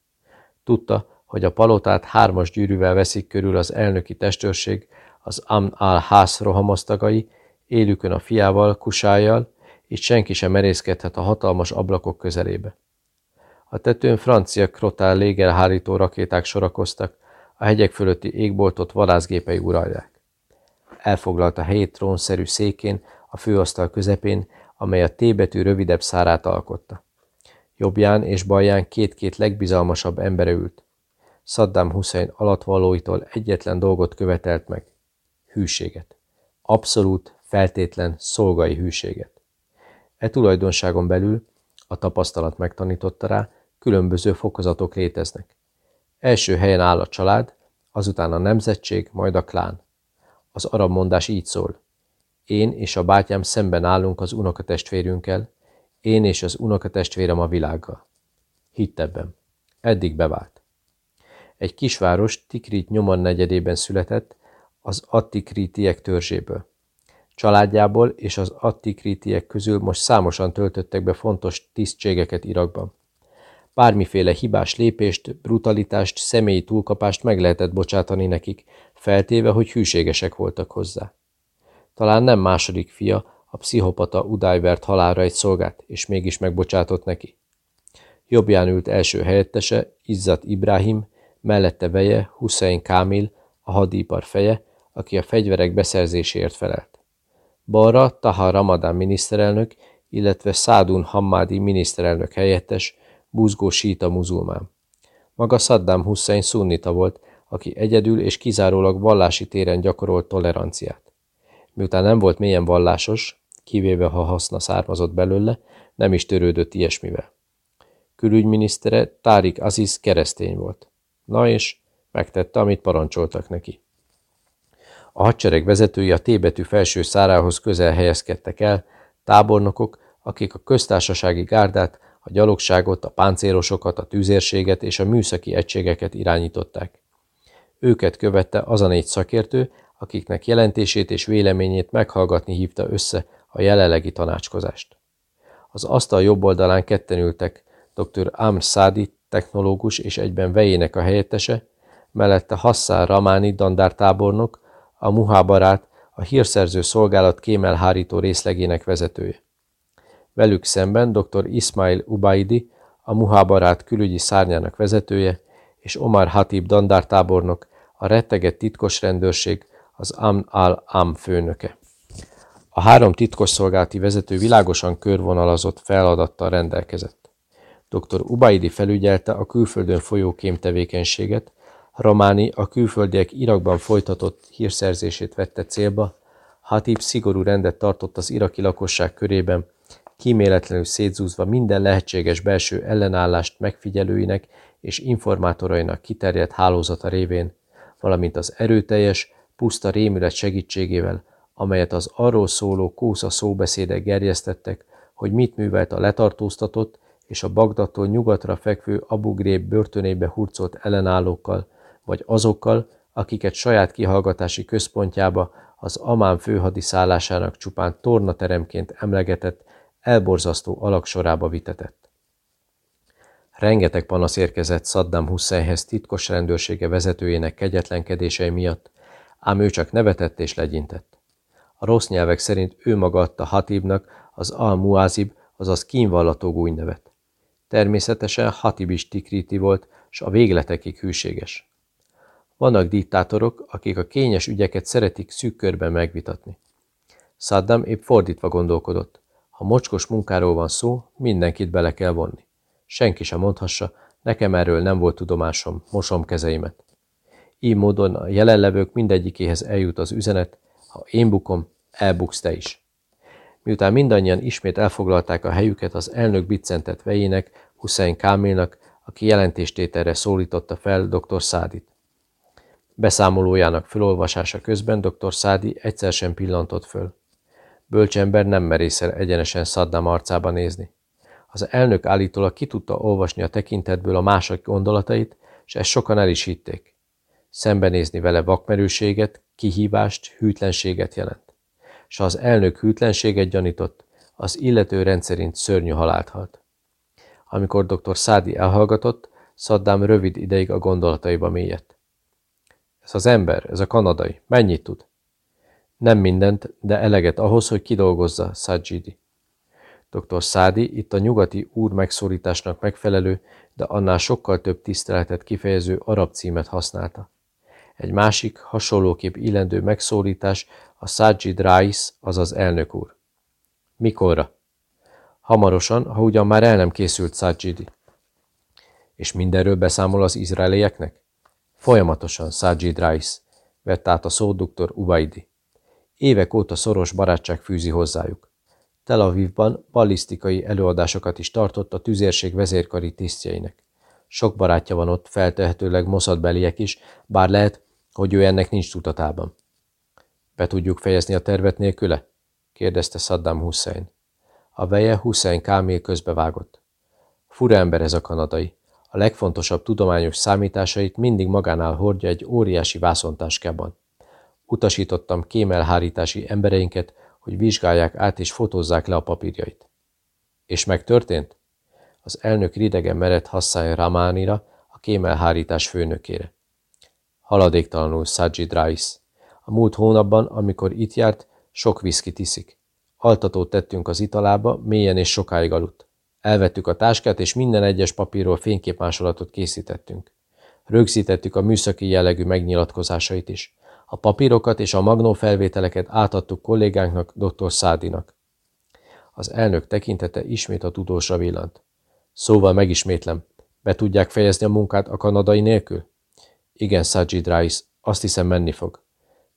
[SPEAKER 1] Tudta, hogy a palotát hármas gyűrűvel veszik körül az elnöki testőrség, az Amn al-Hász rohamosztagai, élükön a fiával, kusájjal, és senki sem merészkedhet a hatalmas ablakok közelébe. A tetőn francia krotál légelhárító rakéták sorakoztak, a hegyek fölötti égboltot vadászgépei uralják. Elfoglalta helyét trónszerű székén, a főasztal közepén, amely a T betű rövidebb szárát alkotta. Jobbján és balján két-két legbizalmasabb embere ült. Saddam Hussein alattvalóitól egyetlen dolgot követelt meg. Hűséget. Abszolút, feltétlen, szolgai hűséget. E tulajdonságon belül, a tapasztalat megtanította rá, különböző fokozatok léteznek. Első helyen áll a család, azután a nemzetség, majd a klán. Az arab mondás így szól. Én és a bátyám szemben állunk az unokatestvérünkkel, én és az unokatestvérem a világgal. Hitt ebben. Eddig bevált. Egy kisváros Tikrit nyomon negyedében született, az Attikritiek törzséből. Családjából és az Attikritiek közül most számosan töltöttek be fontos tisztségeket Irakban. Bármiféle hibás lépést, brutalitást, személyi túlkapást meg lehetett bocsátani nekik, feltéve, hogy hűségesek voltak hozzá. Talán nem második fia, a pszichopata Udájvert halára egy szolgát, és mégis megbocsátott neki. Jobbján ült első helyettese, Izzat Ibrahim, mellette veje, Hussein Kámil, a hadipar feje, aki a fegyverek beszerzéséért felelt. Balra Taha Ramadán miniszterelnök, illetve Szádun Hammadi miniszterelnök helyettes, buzgó síta muzulmán. Maga Saddam Hussein szunnita volt, aki egyedül és kizárólag vallási téren gyakorolt toleranciát. Miután nem volt mélyen vallásos, kivéve ha haszna származott belőle, nem is törődött ilyesmivel. Külügyminisztere Tárik Aziz keresztény volt. Na és megtette, amit parancsoltak neki. A hadsereg vezetői a T felső szárához közel helyezkedtek el, tábornokok, akik a köztársasági gárdát, a gyalogságot, a páncélosokat, a tűzérséget és a műszaki egységeket irányították. Őket követte az a négy szakértő, akiknek jelentését és véleményét meghallgatni hívta össze a jelenlegi tanácskozást. Az asztal jobb oldalán ketten ültek, dr. Amr Sadi, technológus és egyben vejének a helyettese, mellette Hassan Ramani dandártábornok, a Muhábarát, a hírszerző szolgálat kémelhárító részlegének vezetője. Velük szemben dr. Ismail Ubaidi, a Muhábarát külügyi szárnyának vezetője, és Omar Hatib dandártábornok, a retteget titkos rendőrség, az Amn al-Am főnöke. A három titkosszolgálati vezető világosan körvonalazott feladattal rendelkezett. Dr. Ubaidi felügyelte a külföldön folyó kémtevékenységet, Románi a külföldiek Irakban folytatott hírszerzését vette célba, Hatib szigorú rendet tartott az iraki lakosság körében, kíméletlenül szétzúzva minden lehetséges belső ellenállást megfigyelőinek és informátorainak kiterjedt hálózata révén, valamint az erőteljes, puszta rémület segítségével, amelyet az arról szóló kósza szóbeszédek gerjesztettek, hogy mit művelt a letartóztatott és a Bagdattól nyugatra fekvő Abu börtönébe hurcolt ellenállókkal, vagy azokkal, akiket saját kihallgatási központjába az Amán főhadiszállásának csupán tornateremként emlegetett, elborzasztó alaksorába vitetett. Rengeteg panasz érkezett Saddam Husseinhez titkos rendőrsége vezetőjének kegyetlenkedései miatt, ám ő csak nevetett és legyintett. A rossz nyelvek szerint ő maga adta Hatibnak az al-Muazib, azaz kínvallató új nevet. Természetesen Hatib is tikriti volt, s a végletekig hűséges. Vannak diktátorok, akik a kényes ügyeket szeretik szűk körben megvitatni. Saddam épp fordítva gondolkodott. Ha mocskos munkáról van szó, mindenkit bele kell vonni. Senki sem mondhassa, nekem erről nem volt tudomásom, mosom kezeimet. Így módon a jelenlevők mindegyikéhez eljut az üzenet, ha én bukom, elbuksz te is. Miután mindannyian ismét elfoglalták a helyüket, az elnök biccentett vejének, Hussein Kámilnak, aki jelentéstételre szólította fel dr. Szádit. Beszámolójának felolvasása közben dr. Szádi egyszer sem pillantott föl. Bölcsember nem merészel egyenesen Saddam arcába nézni. Az elnök állítólag ki tudta olvasni a tekintetből a mások gondolatait, és ezt sokan el is hitték. Szembenézni vele vakmerőséget, kihívást, hűtlenséget jelent. Ha az elnök hűtlenséget gyanított, az illető rendszerint szörnyű halált halt. Amikor dr. Szádi elhallgatott, Saddam rövid ideig a gondolataiba mélyedt. Ez az ember, ez a kanadai, mennyit tud? Nem mindent, de eleget ahhoz, hogy kidolgozza Sajidi. Dr. Szádi itt a nyugati úr megszólításnak megfelelő, de annál sokkal több tiszteletet kifejező arab címet használta. Egy másik, hasonlóképp illendő megszólítás a Sajid Rais, azaz elnök úr. Mikorra? Hamarosan, ha ugyan már el nem készült Sajidi. És mindenről beszámol az izraelieknek? Folyamatosan, Sajid Rais, vett át a szóduktor Ubaidi. Évek óta szoros barátság fűzi hozzájuk. Tel Avivban ballisztikai előadásokat is tartott a tüzérség vezérkari tisztjeinek. Sok barátja van ott, feltehetőleg moszadbeliek is, bár lehet, hogy ő ennek nincs tudatában. Be tudjuk fejezni a tervet nélküle? kérdezte Saddam Hussein. A veje Hussein Kámil közbevágott. Fura ember ez a kanadai. A legfontosabb tudományos számításait mindig magánál hordja egy óriási vászontáskában. Utasítottam kémelhárítási embereinket, hogy vizsgálják át és fotózzák le a papírjait. És megtörtént? Az elnök ridegen merett Hassan Ramánira, a kémelhárítás főnökére. Haladéktalanul Sajid Rais. A múlt hónapban, amikor itt járt, sok viszkit iszik. Altatót tettünk az italába, mélyen és sokáig aludt. Elvettük a táskát, és minden egyes papírról fényképmásolatot készítettünk. Rögzítettük a műszaki jellegű megnyilatkozásait is. A papírokat és a magnó felvételeket átadtuk kollégánknak, dr. Szádinak. Az elnök tekintete ismét a tudósra villant. Szóval megismétlem, be tudják fejezni a munkát a kanadai nélkül? Igen, Sajid Rais, azt hiszem menni fog.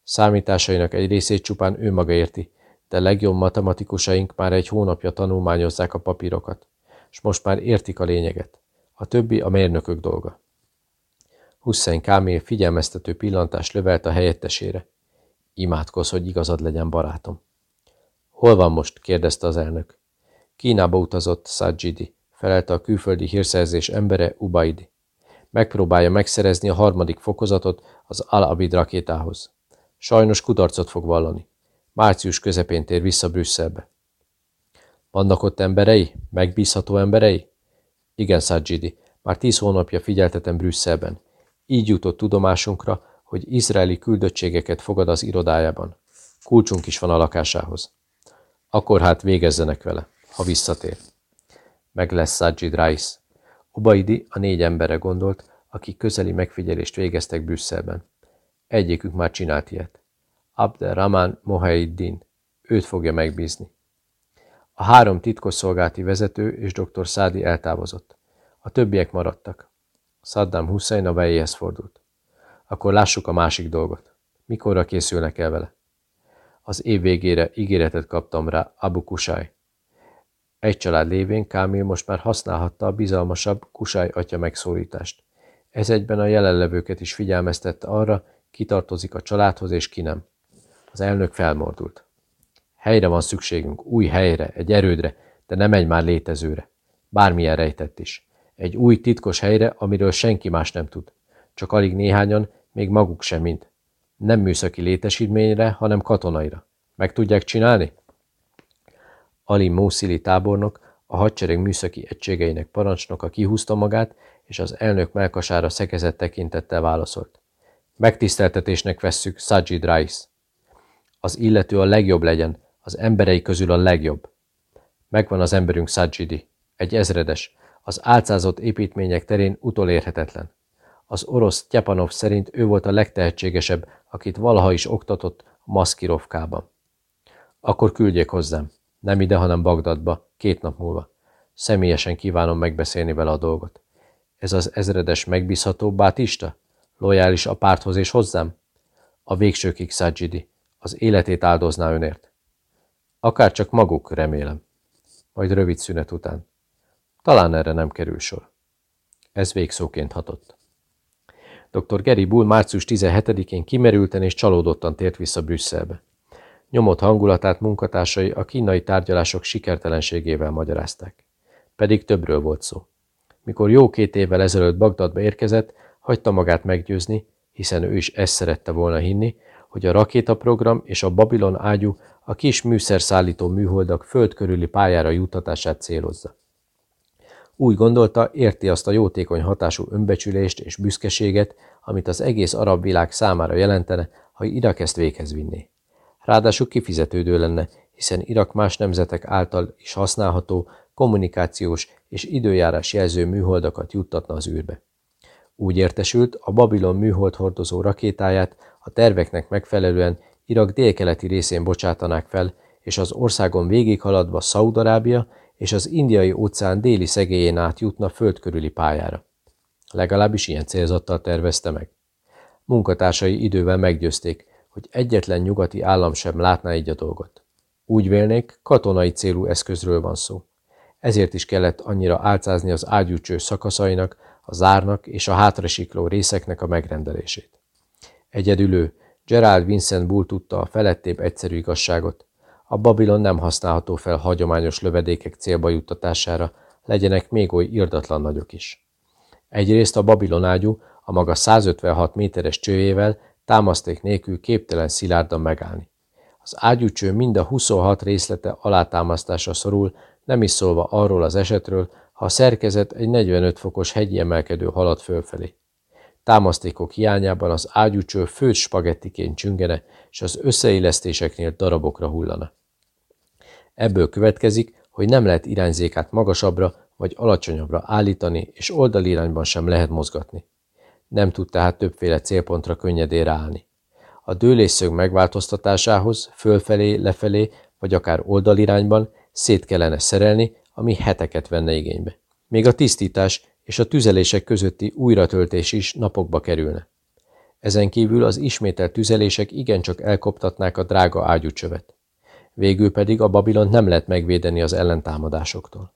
[SPEAKER 1] Számításainak egy részét csupán ő maga érti, de legjobb matematikusaink már egy hónapja tanulmányozzák a papírokat, és most már értik a lényeget. A többi a mérnökök dolga. Hussein Kámél figyelmeztető pillantást lövelt a helyettesére. Imádkoz, hogy igazad legyen, barátom. Hol van most? kérdezte az elnök. Kínába utazott Sajidi, felelte a külföldi hírszerzés embere Ubaidi. Megpróbálja megszerezni a harmadik fokozatot az Al-Abid rakétához. Sajnos kudarcot fog vallani. Március közepén tér vissza Brüsszelbe. Vannak ott emberei? Megbízható emberei? Igen, Sajidi. Már tíz hónapja figyeltetem Brüsszelben. Így jutott tudomásunkra, hogy izraeli küldöttségeket fogad az irodájában. Kulcsunk is van a lakásához. Akkor hát végezzenek vele, ha visszatér. Meg lesz Sajid Rais. Ubaidi a négy emberre gondolt, akik közeli megfigyelést végeztek Brüsszelben. Egyikük már csinált ilyet. Abdel Rahman. Őt fogja megbízni. A három titkosszolgálti vezető és dr. Szádi eltávozott. A többiek maradtak. Saddam Hussein a vejéhez fordult. Akkor lássuk a másik dolgot. Mikorra készülnek el vele? Az év végére ígéretet kaptam rá, Abu Kusai. Egy család lévén Kámil most már használhatta a bizalmasabb Kusai atya megszólítást. Ez egyben a jelenlevőket is figyelmeztette arra, ki tartozik a családhoz és ki nem. Az elnök felmordult. Helyre van szükségünk, új helyre, egy erődre, de nem egy már létezőre. Bármilyen rejtett is. Egy új titkos helyre, amiről senki más nem tud. Csak alig néhányan, még maguk sem mind. Nem műszaki létesítményre, hanem katonaira. Meg tudják csinálni? Ali Mószili tábornok, A hadsereg műszaki egységeinek parancsnoka kihúzta magát, és az elnök melkasára szekezett tekintettel válaszolt. Megtiszteltetésnek vesszük Sajid Rais. Az illető a legjobb legyen, az emberei közül a legjobb. Megvan az emberünk Sajidi, egy ezredes, az álcázott építmények terén utolérhetetlen. Az orosz Tjepanov szerint ő volt a legtehetségesebb, akit valaha is oktatott Maszkirovkában. Akkor küldjék hozzám. Nem ide, hanem Bagdadba, két nap múlva. Személyesen kívánom megbeszélni vele a dolgot. Ez az ezredes megbízható Bátista? Lojális a párthoz és hozzám? A végsőkig Sajidi. Az életét áldozná önért. Akár csak maguk, remélem. Majd rövid szünet után. Talán erre nem kerül sor. Ez végszóként hatott. Dr. Gary Bull március 17-én kimerülten és csalódottan tért vissza Brüsszelbe. Nyomott hangulatát munkatársai a kínai tárgyalások sikertelenségével magyarázták. Pedig többről volt szó. Mikor jó két évvel ezelőtt Bagdadba érkezett, hagyta magát meggyőzni, hiszen ő is ezt szerette volna hinni, hogy a rakétaprogram és a Babilon ágyú a kis műszerszállító műholdak föld körüli pályára juttatását célozza. Úgy gondolta, érti azt a jótékony hatású önbecsülést és büszkeséget, amit az egész arab világ számára jelentene, ha Irak ezt véghez vinné. Ráadásul kifizetődő lenne, hiszen Irak más nemzetek által is használható kommunikációs és időjárás jelző műholdakat juttatna az űrbe. Úgy értesült, a Babilon műhold hordozó rakétáját a terveknek megfelelően Irak délkeleti részén bocsátanák fel, és az országon végighaladva Szaudarábia és az indiai óceán déli szegélyén át jutna földkörüli pályára. Legalábbis ilyen célzattal tervezte meg. Munkatársai idővel meggyőzték, hogy egyetlen nyugati állam sem látná így a dolgot. Úgy vélnék, katonai célú eszközről van szó. Ezért is kellett annyira álcázni az ágyúcső szakaszainak, a zárnak és a hátrasikló részeknek a megrendelését. Egyedülő, Gerald Vincent Bull tudta a felettébb egyszerű igazságot. A Babilon nem használható fel hagyományos lövedékek célba juttatására, legyenek még oly irdatlan nagyok is. Egyrészt a Babilon ágyú a maga 156 méteres csőjével támaszték nélkül képtelen szilárdan megállni. Az ágyúcső mind a 26 részlete alátámasztásra szorul, nem is szólva arról az esetről, ha a szerkezet egy 45 fokos hegyi emelkedő halad fölfelé. Támasztékok hiányában az ágyúcső főt spagettiként csüngene, és az összeillesztéseknél darabokra hullana. Ebből következik, hogy nem lehet irányzékát magasabbra vagy alacsonyabbra állítani, és oldalirányban sem lehet mozgatni. Nem tud tehát többféle célpontra könnyedén ráállni. A dőlésszög megváltoztatásához fölfelé, lefelé, vagy akár oldalirányban szét kellene szerelni, ami heteket venne igénybe. Még a tisztítás és a tüzelések közötti újratöltés is napokba kerülne. Ezen kívül az ismételt tüzelések igencsak elkoptatnák a drága ágyúcsövet. Végül pedig a Babilont nem lehet megvédeni az ellentámadásoktól.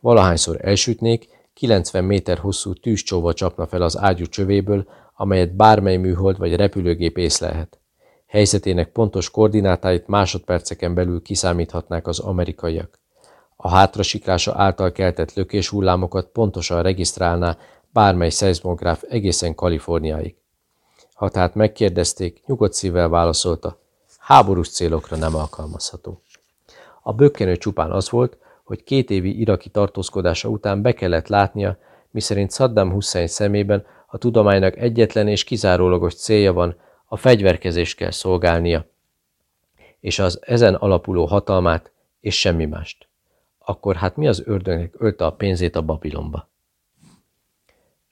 [SPEAKER 1] Valahányszor elsütnék, 90 méter hosszú tűzcsóva csapna fel az ágyú csövéből, amelyet bármely műhold vagy repülőgép észlelhet. Helyzetének pontos koordinátáit másodperceken belül kiszámíthatnák az amerikaiak. A hátrasiklása által keltett lökéshullámokat pontosan regisztrálná bármely szeizmográf egészen Kaliforniáig. Ha tehát megkérdezték, nyugodt szívvel válaszolta, háborús célokra nem alkalmazható. A bökkenő csupán az volt, hogy két évi iraki tartózkodása után be kellett látnia, miszerint Saddam Hussein szemében a tudománynak egyetlen és kizárólagos célja van, a fegyverkezést kell szolgálnia, és az ezen alapuló hatalmát, és semmi mást. Akkor hát mi az ördögnek ölte a pénzét a Babilonba?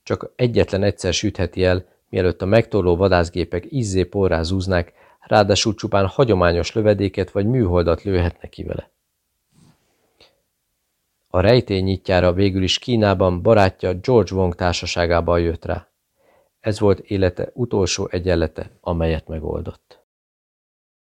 [SPEAKER 1] Csak egyetlen egyszer sütheti el, mielőtt a megtorló vadászgépek izzé porrá zúznák, ráadásul csupán hagyományos lövedéket vagy műholdat lőhetnek ki vele. A rejtély nyitjára végül is Kínában barátja George Wong társaságában jött rá. Ez volt élete utolsó egyenlete, amelyet megoldott.